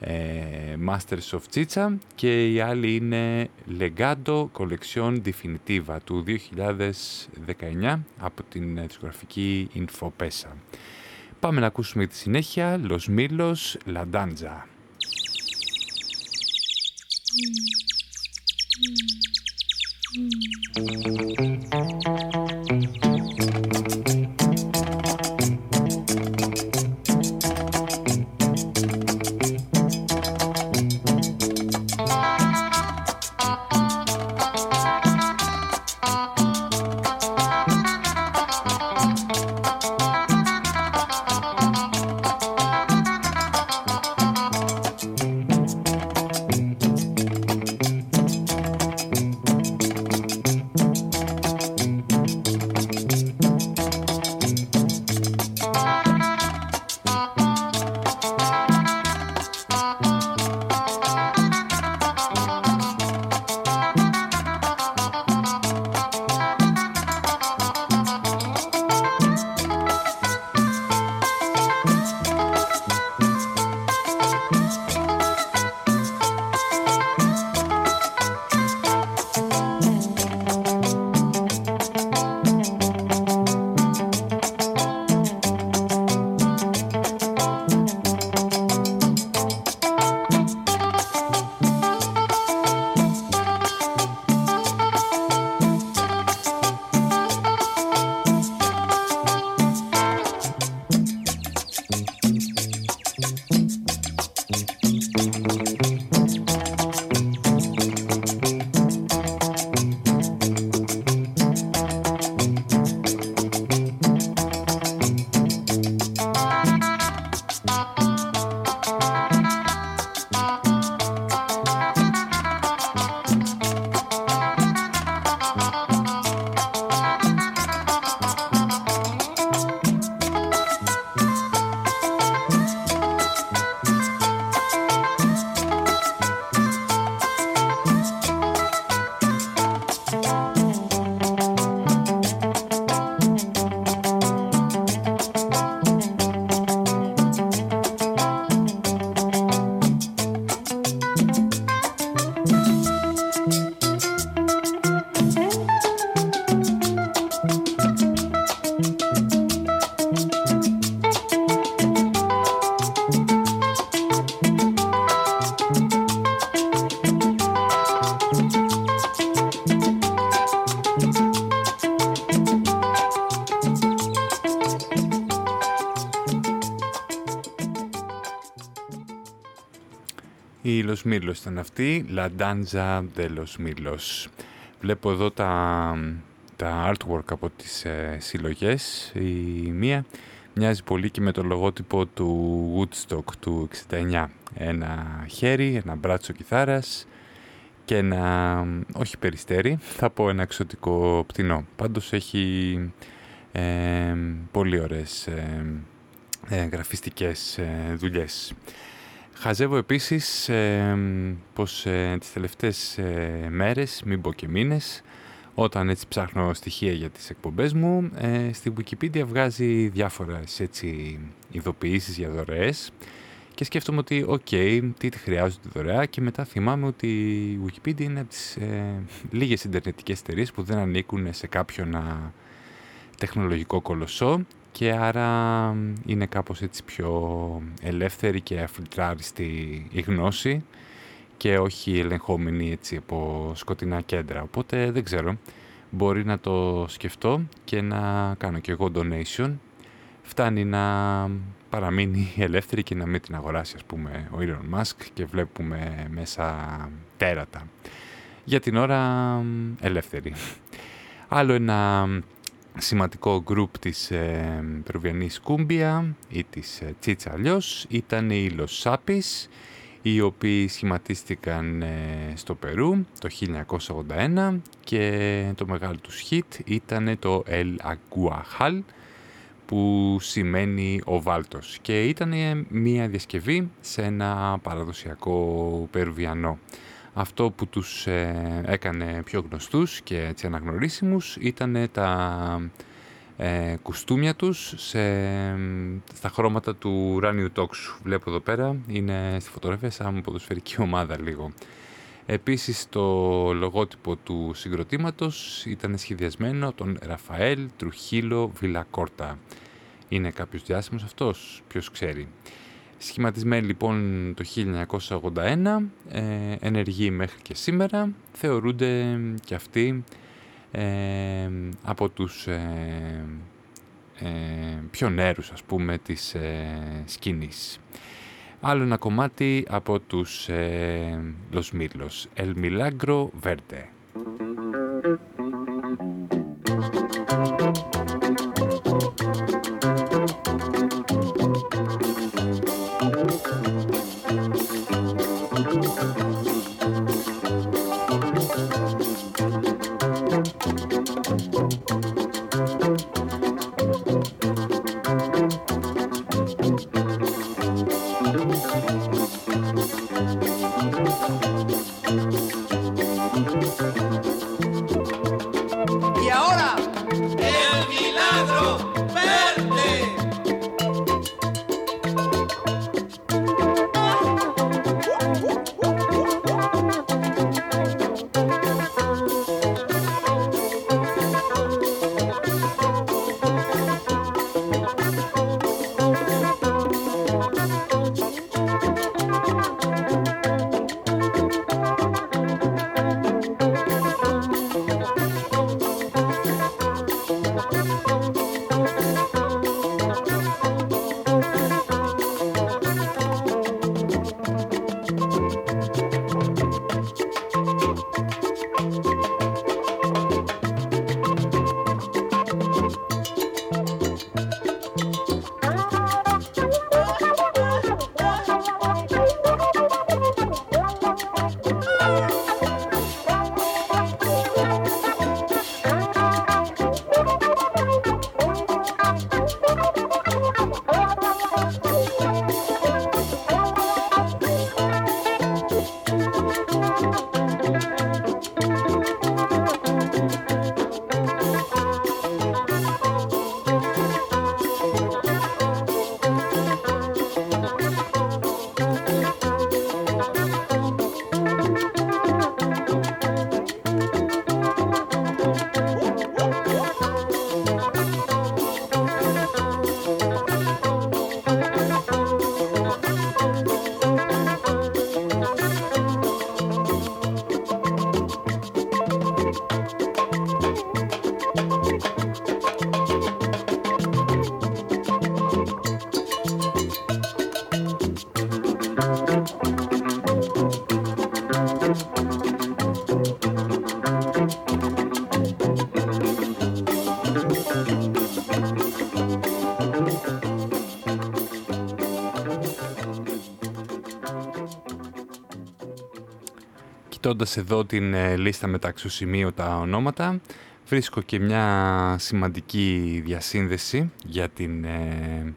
ε, Masters of Chicha και η άλλη είναι Legado Collection Definitiva του 2019 από την δισκογραφική Infopesa. Πάμε να ακούσουμε τη συνέχεια Los Milos La Danza. Η Mm. Los Milos ήταν αυτή, La Danza de Los Milos. Βλέπω εδώ τα, τα artwork από τις ε, συλλογές. Η μία μοιάζει πολύ και με το λογότυπο του Woodstock του 69. Ένα χέρι, ένα μπράτσο κιθάρας και ένα, όχι περιστέρι, θα πω ένα εξωτικό πτηνό. Πάντως έχει ε, πολύ ωραίες ε, ε, γραφιστικές ε, δουλειές. Χαζεύω επίσης ε, πως ε, τις τελευταίες ε, μέρες, μην πω και μήνες, όταν έτσι ψάχνω στοιχεία για τις εκπομπές μου, ε, στη Wikipedia βγάζει διάφορες έτσι ειδοποιήσεις για δωρεές και σκέφτομαι ότι OK, okay, τι τη χρειάζονται δωρεά και μετά θυμάμαι ότι η Wikipedia είναι από τις ε, λίγες ιντερνετικές εταιρείες που δεν ανήκουν σε κάποιον τεχνολογικό κολοσσό και άρα είναι κάπως έτσι πιο ελεύθερη και αφιλτράριστη η γνώση και όχι ελεγχόμενη έτσι από σκοτεινά κέντρα. Οπότε δεν ξέρω, μπορεί να το σκεφτώ και να κάνω και εγώ donation. Φτάνει να παραμείνει ελεύθερη και να μην την αγοράσει ας πούμε ο Elon Musk και βλέπουμε μέσα τέρατα. Για την ώρα ελεύθερη. Άλλο ένα σημαντικό γκρουπ της ε, Περουβιανής Κούμπια ή της ε, Τσίτσα αλλιώς ήταν οι Λοσάπης οι οποίοι σχηματίστηκαν ε, στο Περού το 1981 και το μεγάλο τους hit ήταν το El Aguajal που σημαίνει ο Βάλτος και ήταν μια διασκευή σε ένα παραδοσιακό Περουβιανό. Αυτό που τους ε, έκανε πιο γνωστούς και έτσι αναγνωρίσιμους ήταν τα ε, κουστούμια τους σε, στα χρώματα του ουράνιου τόξου. Βλέπω εδώ πέρα, είναι στη φωτογραφία σαν ποδοσφαιρική ομάδα λίγο. Επίσης το λογότυπο του συγκροτήματος ήταν σχεδιασμένο τον Ραφαέλ Τρουχίλο Βιλακόρτα. Είναι κάποιος διάσημος αυτός, ποιος ξέρει. Σχηματισμένοι λοιπόν το 1981, ε, ενεργοί μέχρι και σήμερα, θεωρούνται και αυτοί ε, από τους ε, ε, πιο νέρους ας πούμε της ε, σκηνής. Άλλο ένα κομμάτι από τους ε, Los Milos, El Milagro Verde. Κοιτώντας εδώ την ε, λίστα με τα αξιοσημείωτα ονόματα, βρίσκω και μια σημαντική διασύνδεση για την ε,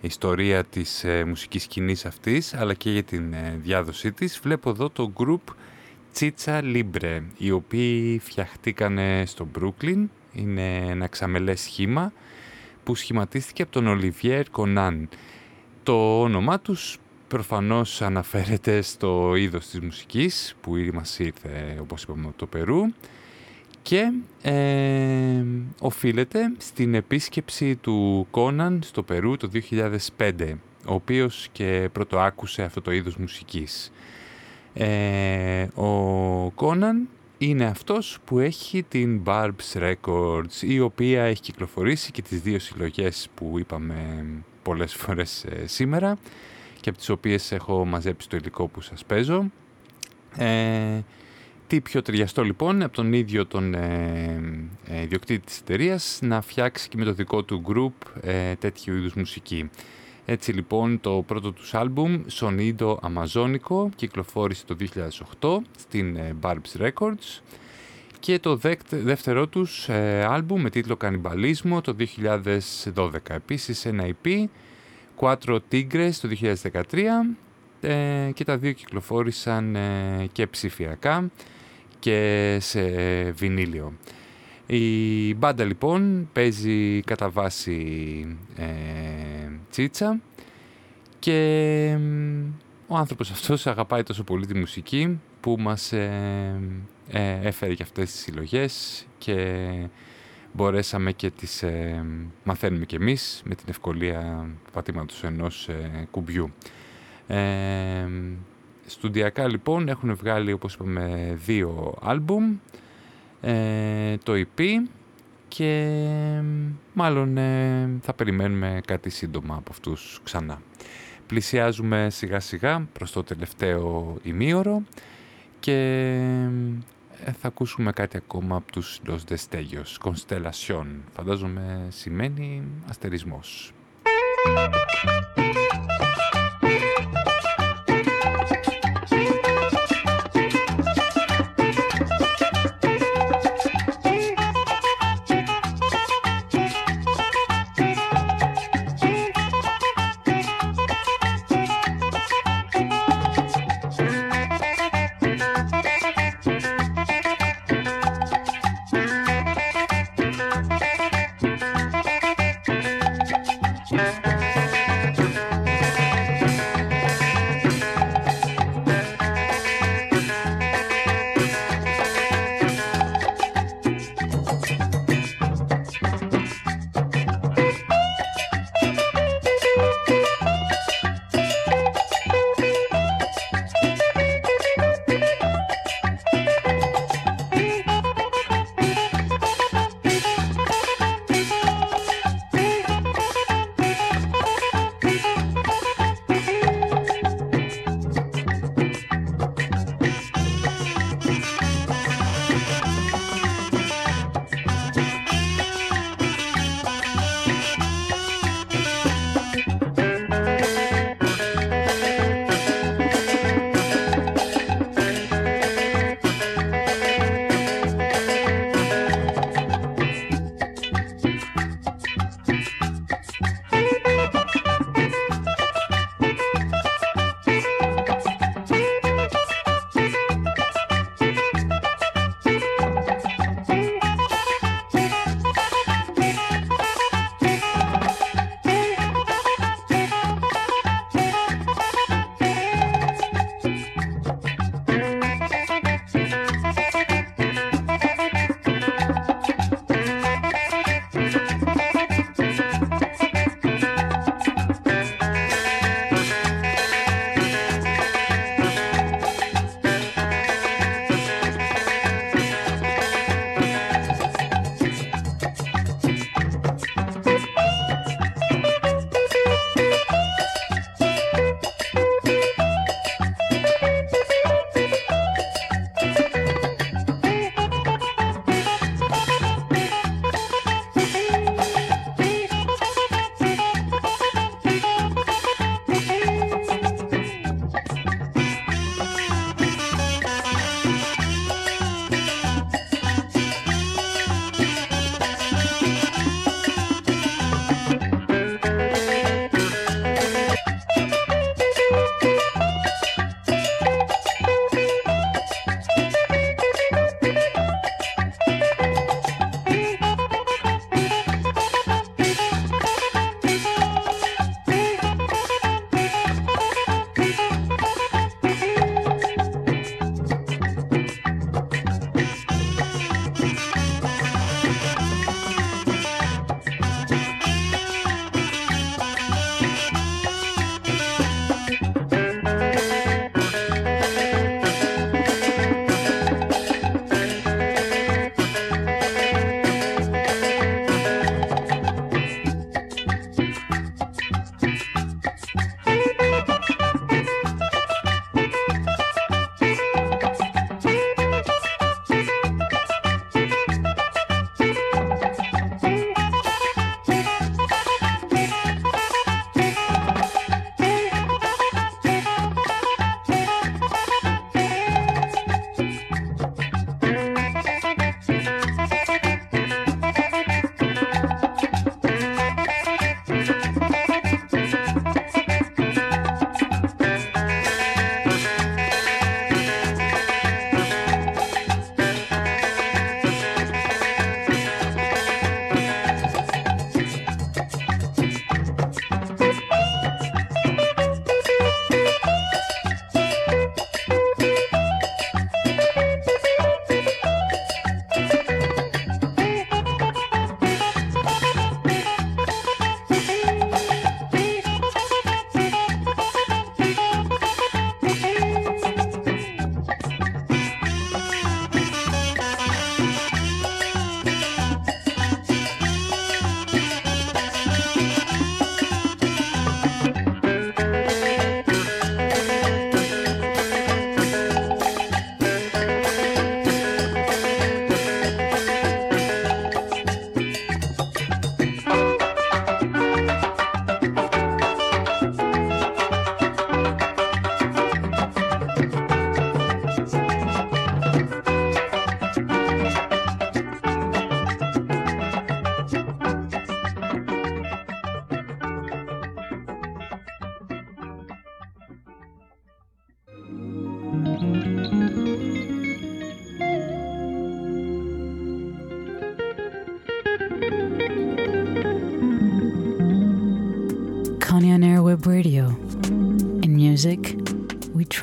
ιστορία της ε, μουσικής σκηνής αυτής, αλλά και για την διάδοσή της. Βλέπω εδώ το group Chicha Libre, οι οποίοι φτιαχτήκανε στο Brooklyn. Είναι ένα ξαμελές σχήμα που σχηματίστηκε από τον Olivier Conan. Το όνομά τους προφανώς αναφέρεται στο είδος της μουσικής που ήδη μας ήρθε όπως είπαμε από το Περού και ε, οφείλεται στην επίσκεψη του Κόναν στο Περού το 2005 ο οποίος και πρώτο άκουσε αυτό το είδος μουσικής. Ε, ο Κόναν είναι αυτός που έχει την Barb's Records η οποία έχει κυκλοφορήσει και τις δύο συλλογές που είπαμε πολλές φορές ε, σήμερα και από τις οποίες έχω μαζέψει το υλικό που σας παίζω. Ε, τι πιο ταιριαστό λοιπόν από τον ίδιο τον ε, ε, ιδιοκτήτη της εταιρείας να φτιάξει και με το δικό του group ε, τέτοιου είδους μουσική. Έτσι λοιπόν το πρώτο τους άλμπουμ, Sonido Amazonico, κυκλοφόρησε το 2008 στην ε, Barb's Records και το δεύτερό τους ε, άλμπουμ με τίτλο Κανιμπαλίσμο το 2012. Επίσης ένα EP Quattro Tigres το 2013 ε, και τα δύο κυκλοφόρησαν ε, και ψηφιακά και σε βινίλιο. Η μπάντα λοιπόν παίζει κατά βάση ε, τσίτσα και ο άνθρωπος αυτός αγαπάει τόσο πολύ τη μουσική που μας έφερε και αυτές τις συλλογές και μπορέσαμε και τις ε, μαθαίνουμε και εμείς με την ευκολία πατήματος ενός ε, κουμπιού. Ε, στουντιακά λοιπόν έχουν βγάλει όπως είπαμε δύο άλμπουμ, ε, το EP και μάλλον ε, θα περιμένουμε κάτι σύντομα από αυτούς ξανά. Πλησιάζουμε σιγά σιγά προς το τελευταίο ημίωρο και ε, θα ακούσουμε κάτι ακόμα από τους Los Destellos, Constellation. Φαντάζομαι σημαίνει αστερισμός.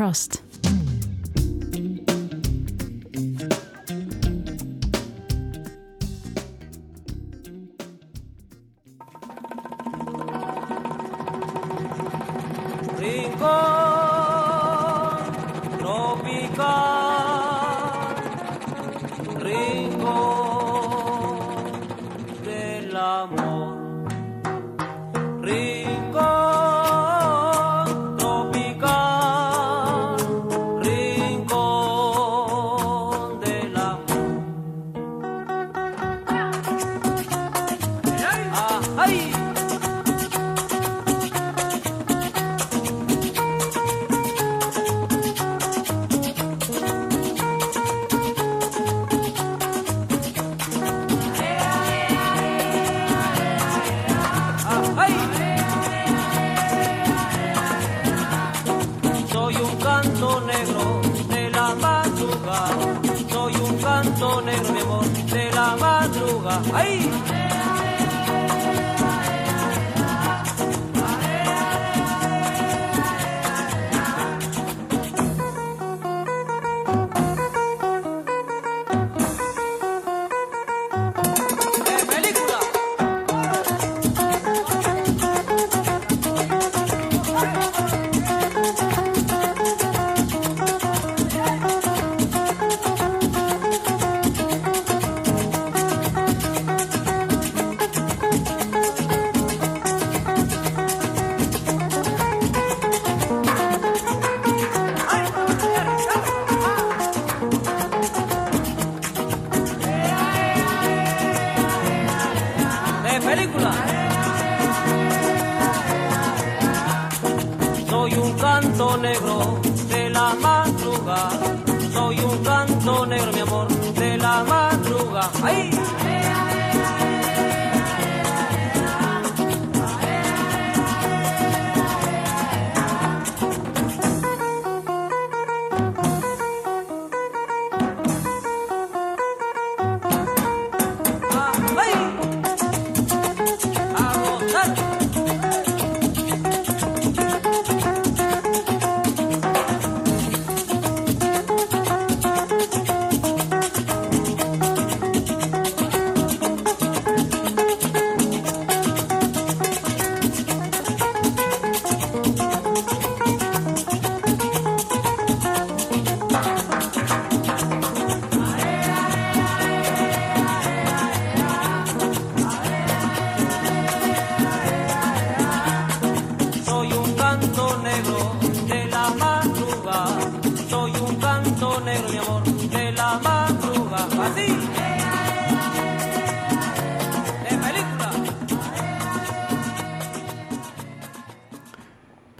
trust.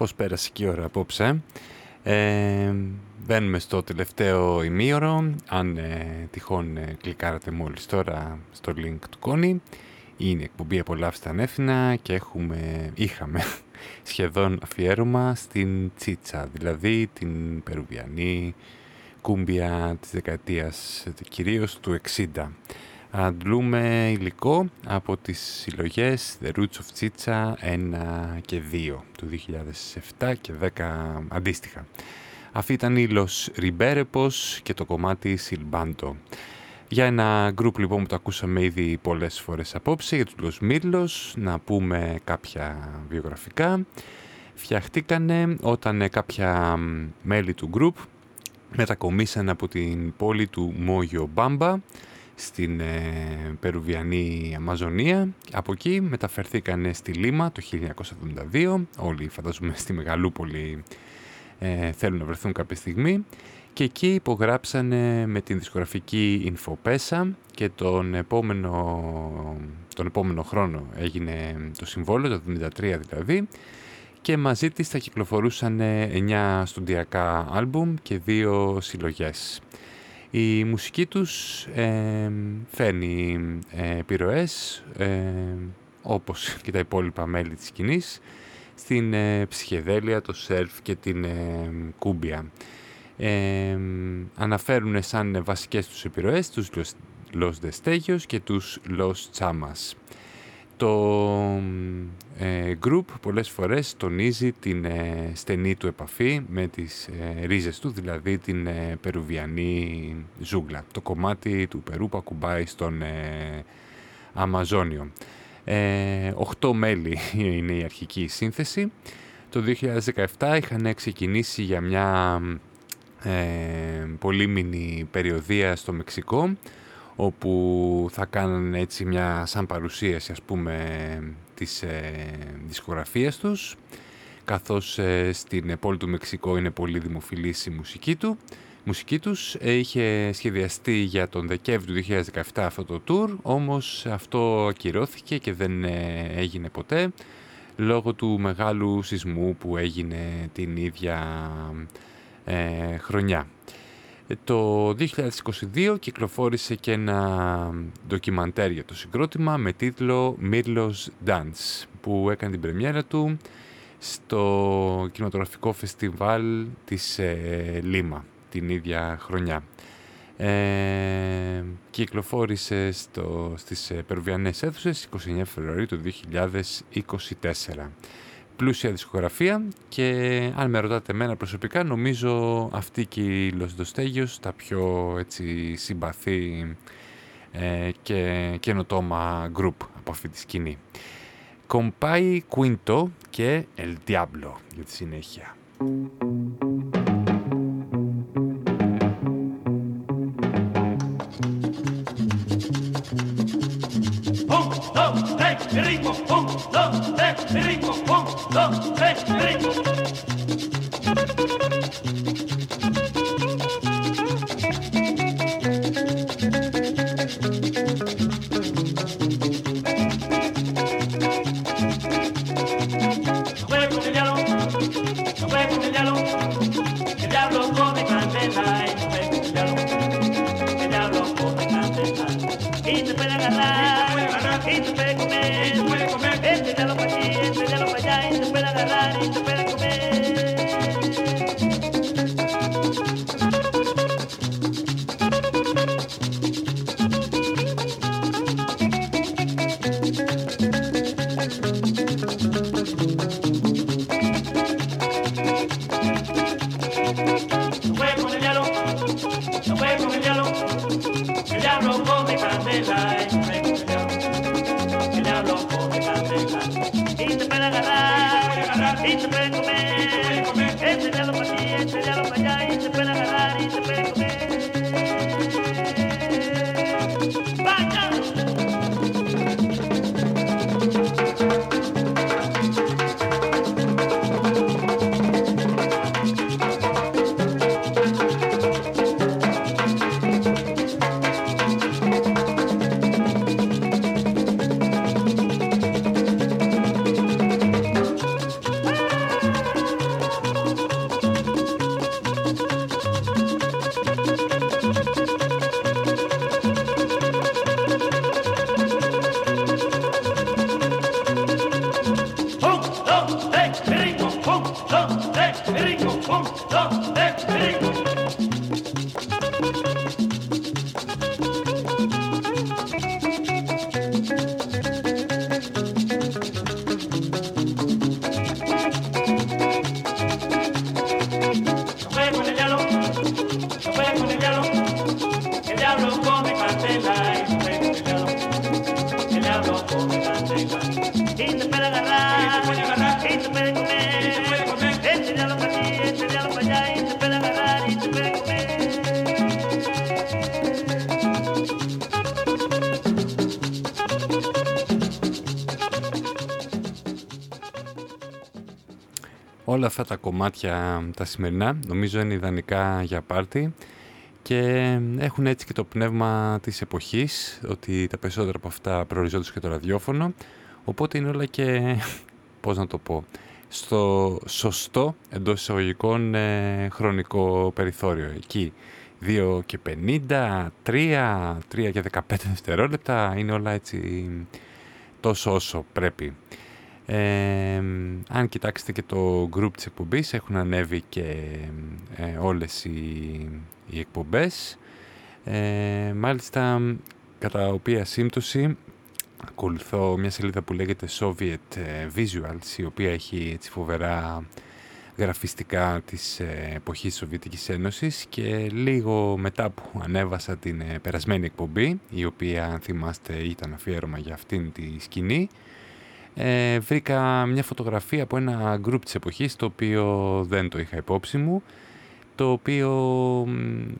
Trust. πέρασε και η ώρα απόψε. Ε, μπαίνουμε στο τελευταίο ημίωρο. Αν ε, τυχόν ε, κλικάρατε μόλις τώρα στο link του Κόνη, είναι εκπομπή «Απολαύστε ανέφινα» και έχουμε, είχαμε σχεδόν αφιέρωμα στην Τσίτσα, δηλαδή την Περουβιανή κούμπια της δεκαετίας κυρίως του 60 αντλούμε υλικό από τις συλλογές The Roots of Chicha 1 και 2 του 2007 και 10 αντίστοιχα. Αυτή ήταν η Los Riberepos και το κομμάτι Silbanto. Για ένα γκρουπ λοιπόν που το ακούσαμε ήδη πολλές φορές απόψε, για τους Los Mirlos, να πούμε κάποια βιογραφικά. Φτιαχτήκανε όταν κάποια μέλη του γκρουπ μετακομίσαν από την πόλη του Μόγιο Μπάμπα στην ε, Περουβιανή Αμαζονία. Από εκεί μεταφερθήκαν στη Λίμα το 1972. Όλοι φαντάζομαι στη Μεγαλούπολη ε, θέλουν να βρεθούν κάποια στιγμή. Και εκεί υπογράψανε με την δισκογραφική Infopesa και τον επόμενο, τον επόμενο χρόνο έγινε το συμβόλαιο, το 1973 δηλαδή, και μαζί της θα κυκλοφορούσαν 9 στοντιακά άλμπουμ και δύο συλλογές. Η μουσική τους ε, φέρνει ε, επιρροές, ε, όπως και τα υπόλοιπα μέλη της σκηνής, στην ε, ψυχεδέλεια, το σερφ και την ε, κούμπια. Ε, αναφέρουν σαν βασικές τους επιρροές τους Los Destellos και τους Los Chamas. Το ε, group πολλές φορές τονίζει την ε, στενή του επαφή με τις ε, ρίζες του, δηλαδή την ε, περουβιανή ζούγκλα, το κομμάτι του Περού που ακουμπάει στον ε, Αμαζόνιο. Οχτώ μέλη είναι η αρχική σύνθεση. Το 2017 είχαν ξεκινήσει για μια πολύ μινι περιοδία στο Μεξικό όπου θα κάνουν έτσι μια σαν παρουσίαση ας πούμε της ε, δισκογραφίας τους καθώς ε, στην πόλη του Μεξικό είναι πολύ δημοφιλής η μουσική του μουσική τους ε, είχε σχεδιαστεί για τον Δεκέμβριο του 2017 αυτό το tour όμως αυτό ακυρώθηκε και δεν ε, έγινε ποτέ λόγω του μεγάλου σεισμού που έγινε την ίδια χρονιά. Το 2022 κυκλοφόρησε και ένα ντοκιμαντέρ για το συγκρότημα με τίτλο Mirlo's Dance που έκανε την πρεμιέρα του στο κινηματογραφικό φεστιβάλ της ε, Λίμα την ίδια χρονιά. Ε, κυκλοφόρησε στο, στις ε, Περουβιανές αίθουσες 29 Φεβρουαρίου του 2024 πλούσια δισκογραφία και αν με ρωτάτε εμένα προσωπικά νομίζω αυτή και η Los τα πιο έτσι συμπαθή ε, και καινοτόμα group από αυτή τη σκηνή. Compay Quinto και El Diablo για τη συνέχεια. mi ritmo, un, dos, tres, mi ritmo, un, dos, Thank you. Όλα αυτά τα κομμάτια τα σημερινά νομίζω είναι ιδανικά για πάρτι και έχουν έτσι και το πνεύμα της εποχής ότι τα περισσότερα από αυτά προοριζόντως και το ραδιόφωνο οπότε είναι όλα και, πώς να το πω, στο σωστό εντός εισαγωγικών ε, χρονικό περιθώριο. Εκεί 2 και 50, 3, 3 και 15 δευτερόλεπτα είναι όλα έτσι τόσο όσο πρέπει αν κοιτάξετε και το group της εκπομπής έχουν ανέβει και ε, όλες οι, οι εκπομπές. Ε, μάλιστα κατά οποία σύμπτωση ακολουθώ μια σελίδα που λέγεται Soviet ε, Visuals, η οποία έχει έτσι φοβερά γραφιστικά της ε, εποχής της Σοβιετικής Ένωσης και λίγο μετά που ανέβασα την ε, περασμένη εκπομπή, η οποία αν θυμάστε ήταν αφιέρωμα για αυτήν τη σκηνή, ε, βρήκα μια φωτογραφία από ένα γκρουπ της εποχής, το οποίο δεν το είχα υπόψη μου, το οποίο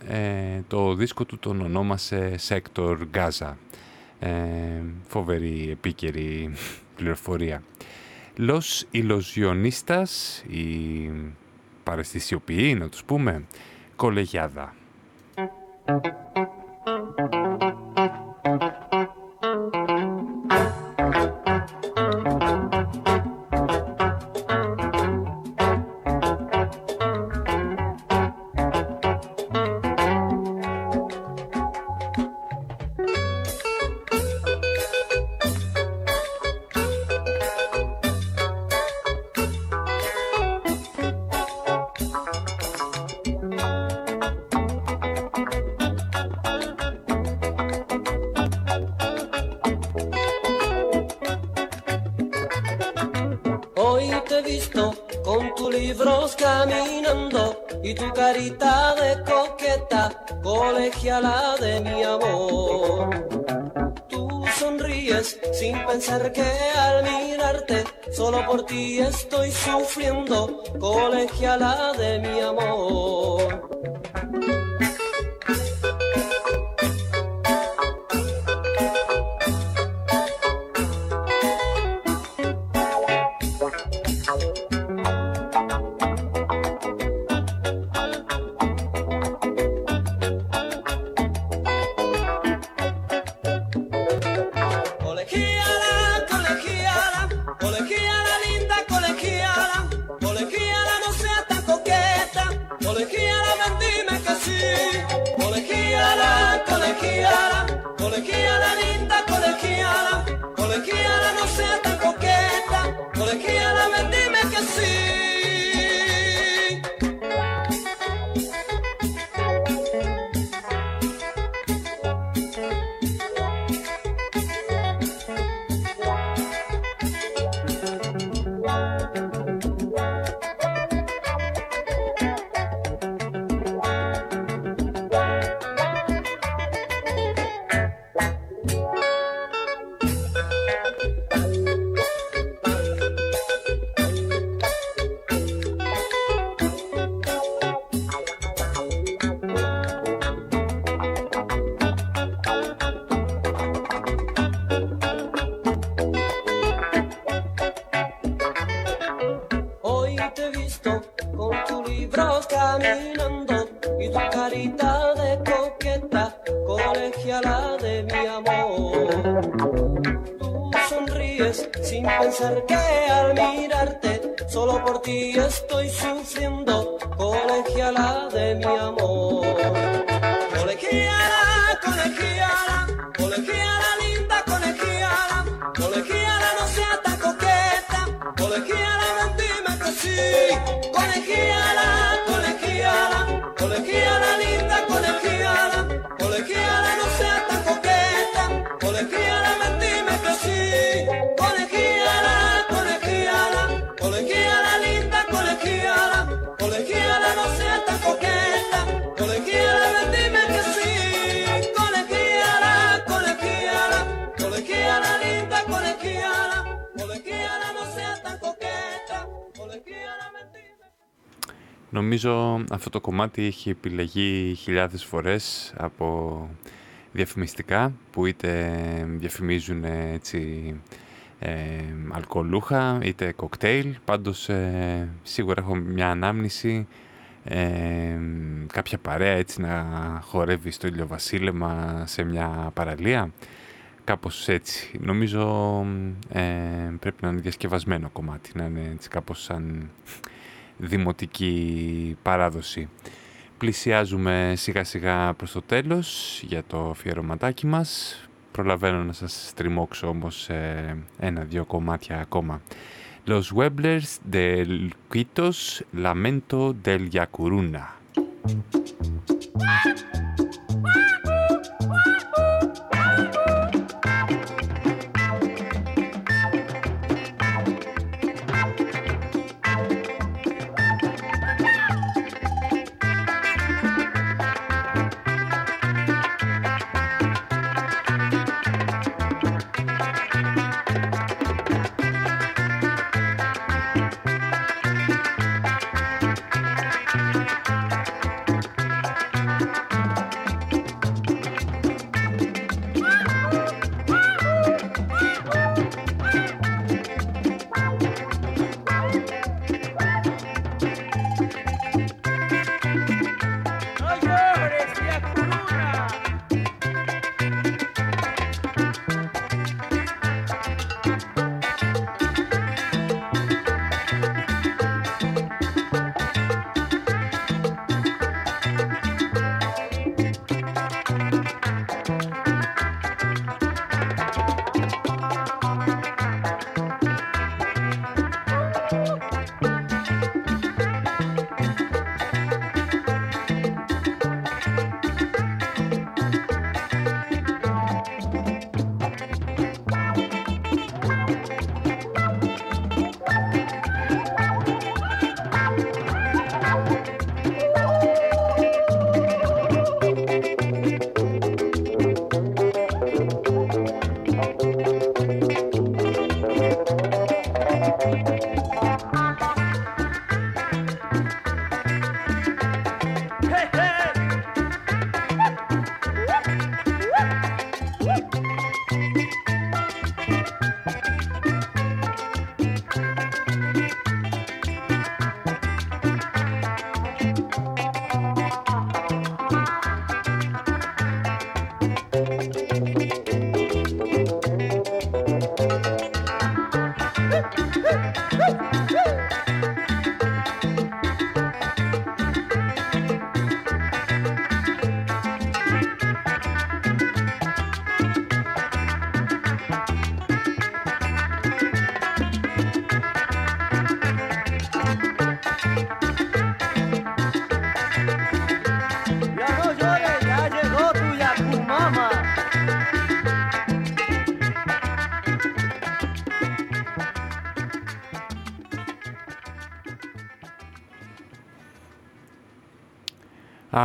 ε, το δίσκο του τον ονόμασε Sector Gaza. Ε, φοβερή επίκαιρη πληροφορία. Los Ilusionistas, οι παρεστησιοποιοί να τους πούμε, κολεγιάδα. de coqueta, colegiala de mi amor. Tú sonríes sin pensar que al mirarte, solo por ti estoy sufriendo, colegiala de mi amor. Κομμάτι έχει επιλεγεί χιλιάδες φορές από διαφημιστικά που είτε διαφημίζουν έτσι ε, αλκοολούχα είτε κοκτέιλ. Πάντως ε, σίγουρα έχω μια ανάμνηση ε, κάποια παρέα έτσι να χορεύει στο ηλιοβασίλεμα σε μια παραλία. Κάπως έτσι. Νομίζω ε, πρέπει να είναι διασκευασμένο κομμάτι, να είναι έτσι κάπως σαν δημοτική παράδοση. Πλησιάζουμε σιγά σιγά προς το τέλος για το αφιερωματάκι μας. Προλαβαίνω να σας στριμώξω όμως ένα-δυο κομμάτια ακόμα. Los Weblers del Quitos Lamento del Yacuruna.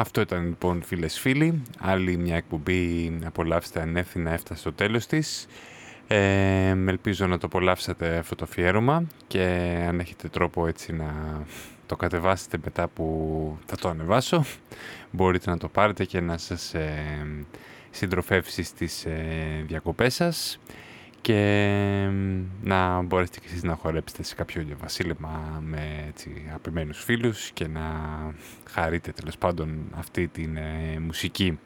Αυτό ήταν λοιπόν φίλες φίλοι. Άλλη μια εκπομπή απολαύστε ανεύθυνα έφτασε στο τέλος της. Ε, ελπίζω να το απολαύσατε αυτό το αφιέρωμα και αν έχετε τρόπο έτσι να το κατεβάσετε μετά που θα το ανεβάσω μπορείτε να το πάρετε και να σας ε, συντροφεύσει στις ε, διακοπές σας και να μπορέσετε και εσείς να χορέψετε σε κάποιο βασίλεμα με έτσι, αγαπημένους φίλους και να χαρείτε τέλος πάντων αυτή την ε, μουσική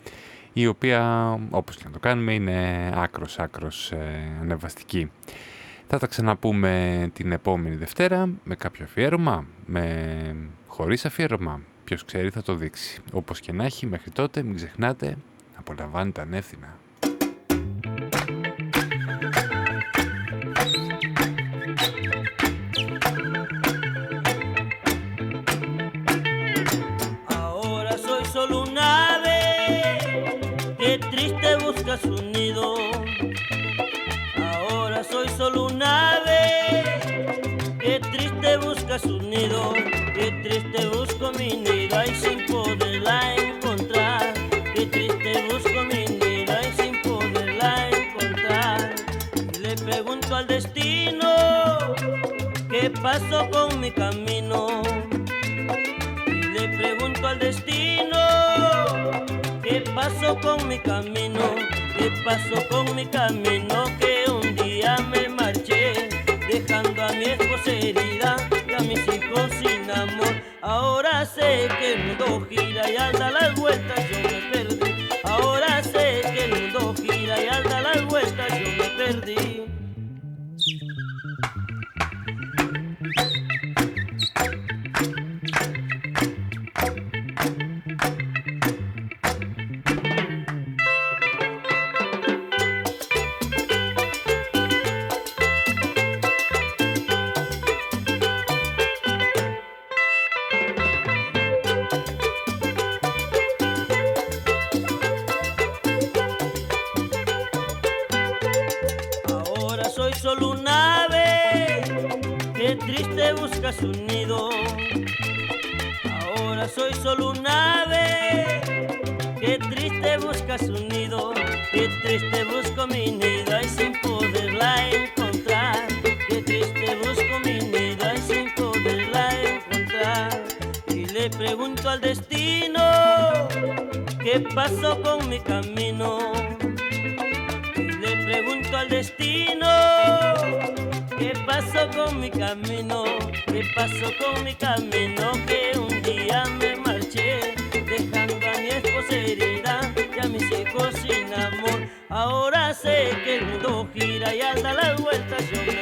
η οποία όπως και να το κάνουμε είναι άκρος άκρος ε, ανεβαστική. Θα τα ξαναπούμε την επόμενη Δευτέρα με κάποιο αφιέρωμα, με χωρίς αφιέρωμα. Ποιος ξέρει θα το δείξει. Όπως και να έχει μέχρι τότε μην ξεχνάτε απολαμβάνετε ανεύθυνα. Nido, que triste busco mi nido y sin poderla encontrar. Que triste busco mi nido y sin poderla encontrar. Y le pregunto al destino qué pasó con mi camino. Y le pregunto al destino qué pasó con mi camino. ¿Qué pasó con mi camino? Que un día me marché, dejando a mi esposa herida mis hijos sin amor. Ahora sé que el mundo gira y anda las vueltas, yo me perdí. Ahora sé que el mundo gira y anda las vueltas, yo me perdí. Qué pasó con mi camino. Le pregunto al destino qué pasó con mi camino. ¿Qué pasó con mi camino? Que un día me marché, dejando a mi esposa herida y a mis hijos sin amor. Ahora sé que el mundo gira y al dar las vueltas yo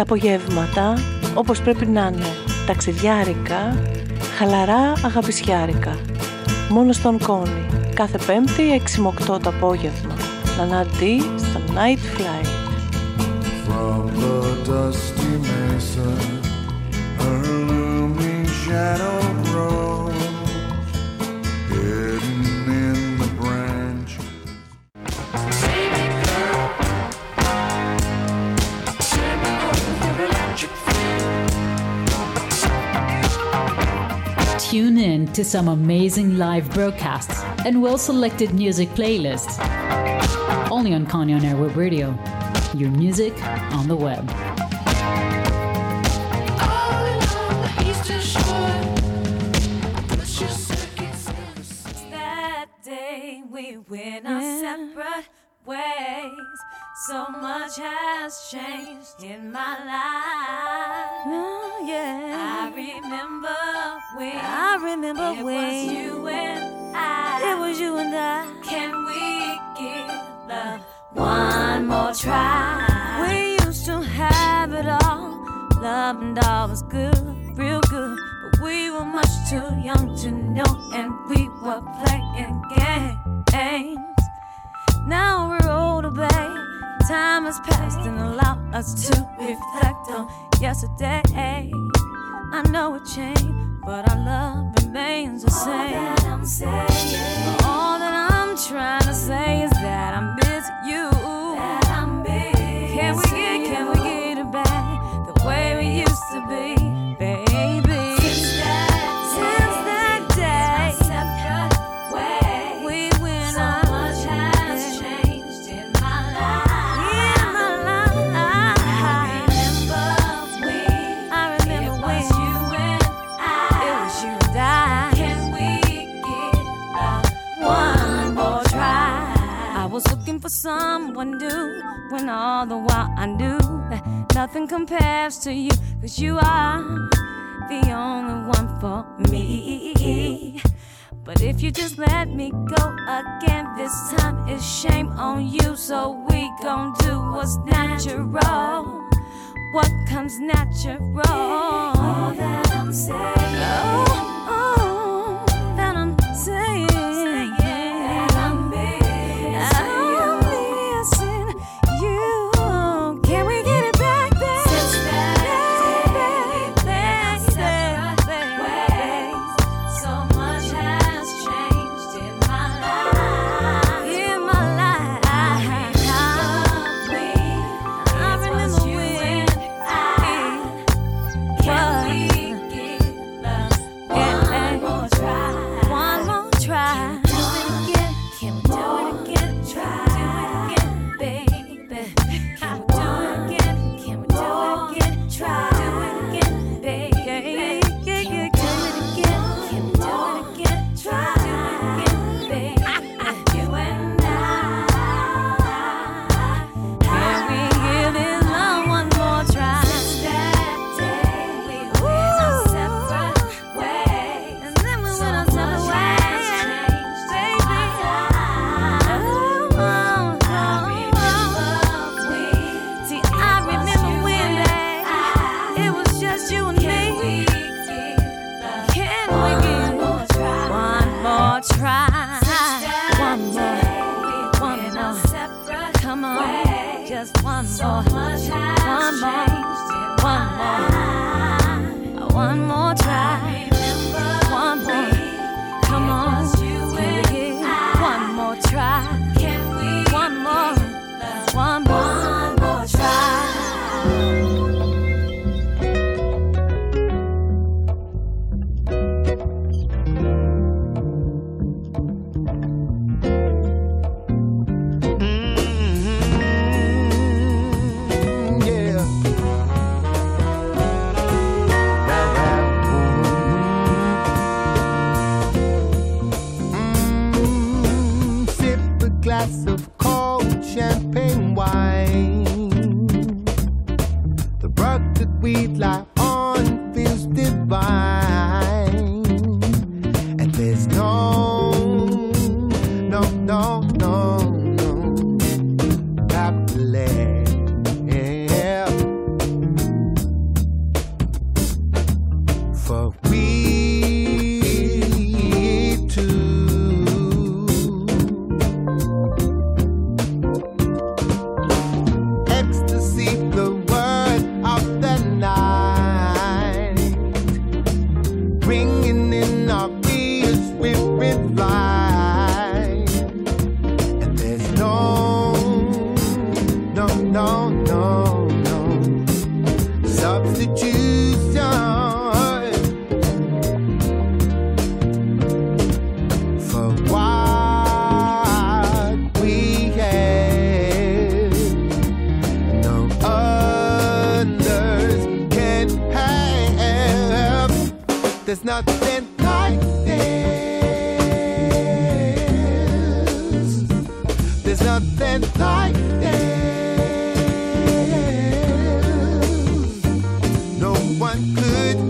Τα απογεύματα όπως πρέπει να είναι ταξιδιάρικα, χαλαρά αγαπησιάρικα. Μόνο στον Κόνη, κάθε πέμπτη 6 με 8 το απόγευμα. Ναναντή στο Night Flight. From the dusty mesa, a looming shadow Tune to some amazing live broadcasts and well selected music playlists. Only on Kanye on Air Web Radio. Your music on the web. So much has changed in my life. Oh, yeah. I remember when. I remember it when. was you and I. It was you and I. Can we give love one more try? We used to have it all. Love and all was good, real good. But we were much too young to know, and we were playing games. Now we're older, babe time has passed and allowed us to reflect on yesterday. I know it changed, but our love remains the same. All that I'm saying, all that I'm trying to say is that I miss you. you are the only one for me. But if you just let me go again, this time it's shame on you. So we gon' do what's natural. What comes natural? All that I'm saying. Oh. There's nothing like this. There's nothing like this. No one could.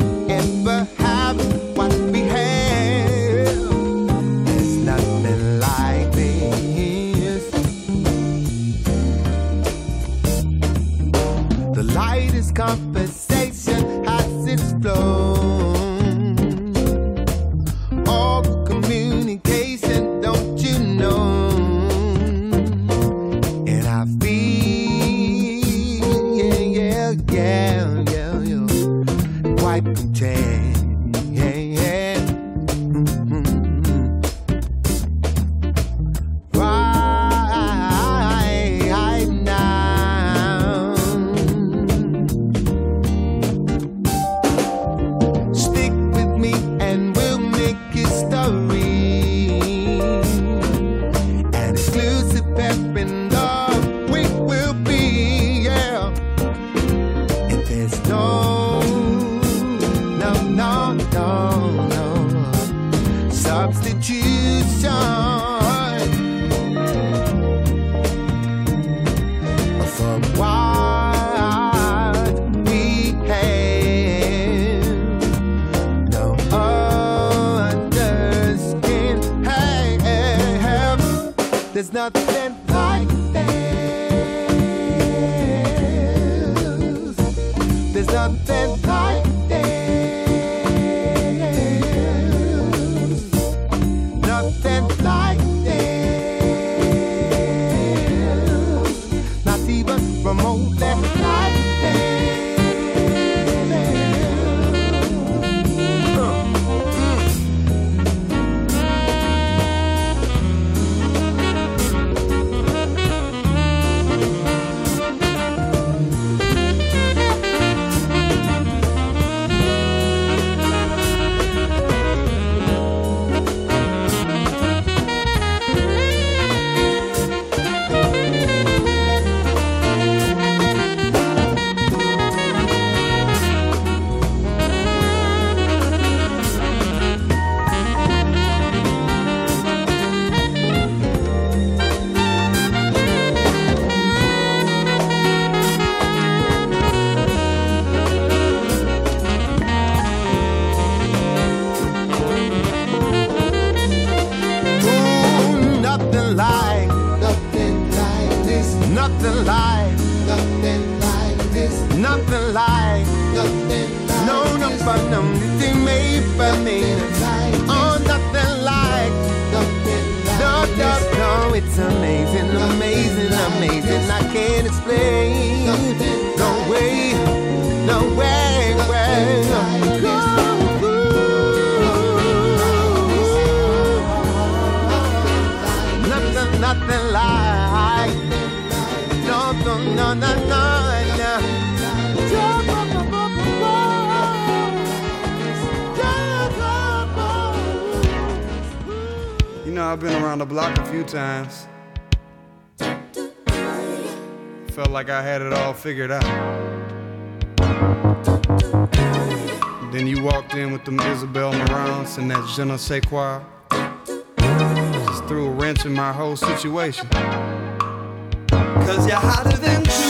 Figured out. Then you walked in with them Isabel Marants and that je ne sais quoi. Just threw a wrench in my whole situation. Cause you're hotter than true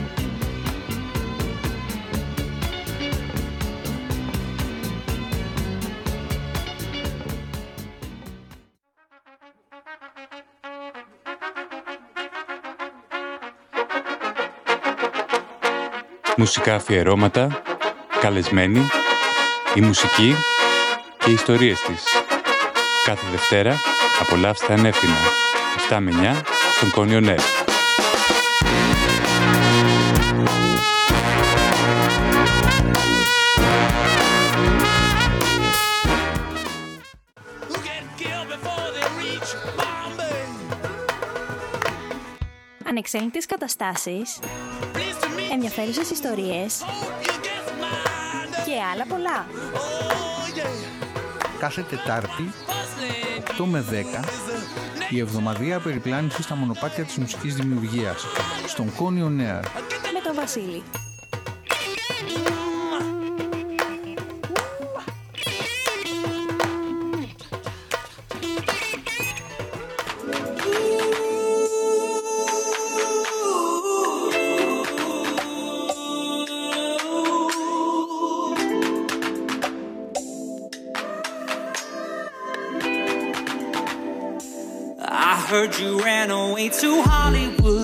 μουσικά αφιερώματα, καλεσμένοι, η μουσική και οι ιστορίες της. Κάθε Δευτέρα απολαύστε ανεύθυνα, 7 με 9, στον Κόνιον Ανεξέλεγκτες καταστάσεις ενδιαφέρουσες ιστορίες και άλλα πολλά. Κάθε Τετάρτη, 8 με 10, η εβδομαδία περιπλάνηση στα μονοπάτια της μουσικής δημιουργίας, στον Κόνιο Νέαρ Με τον Βασίλη. me to Hollywood.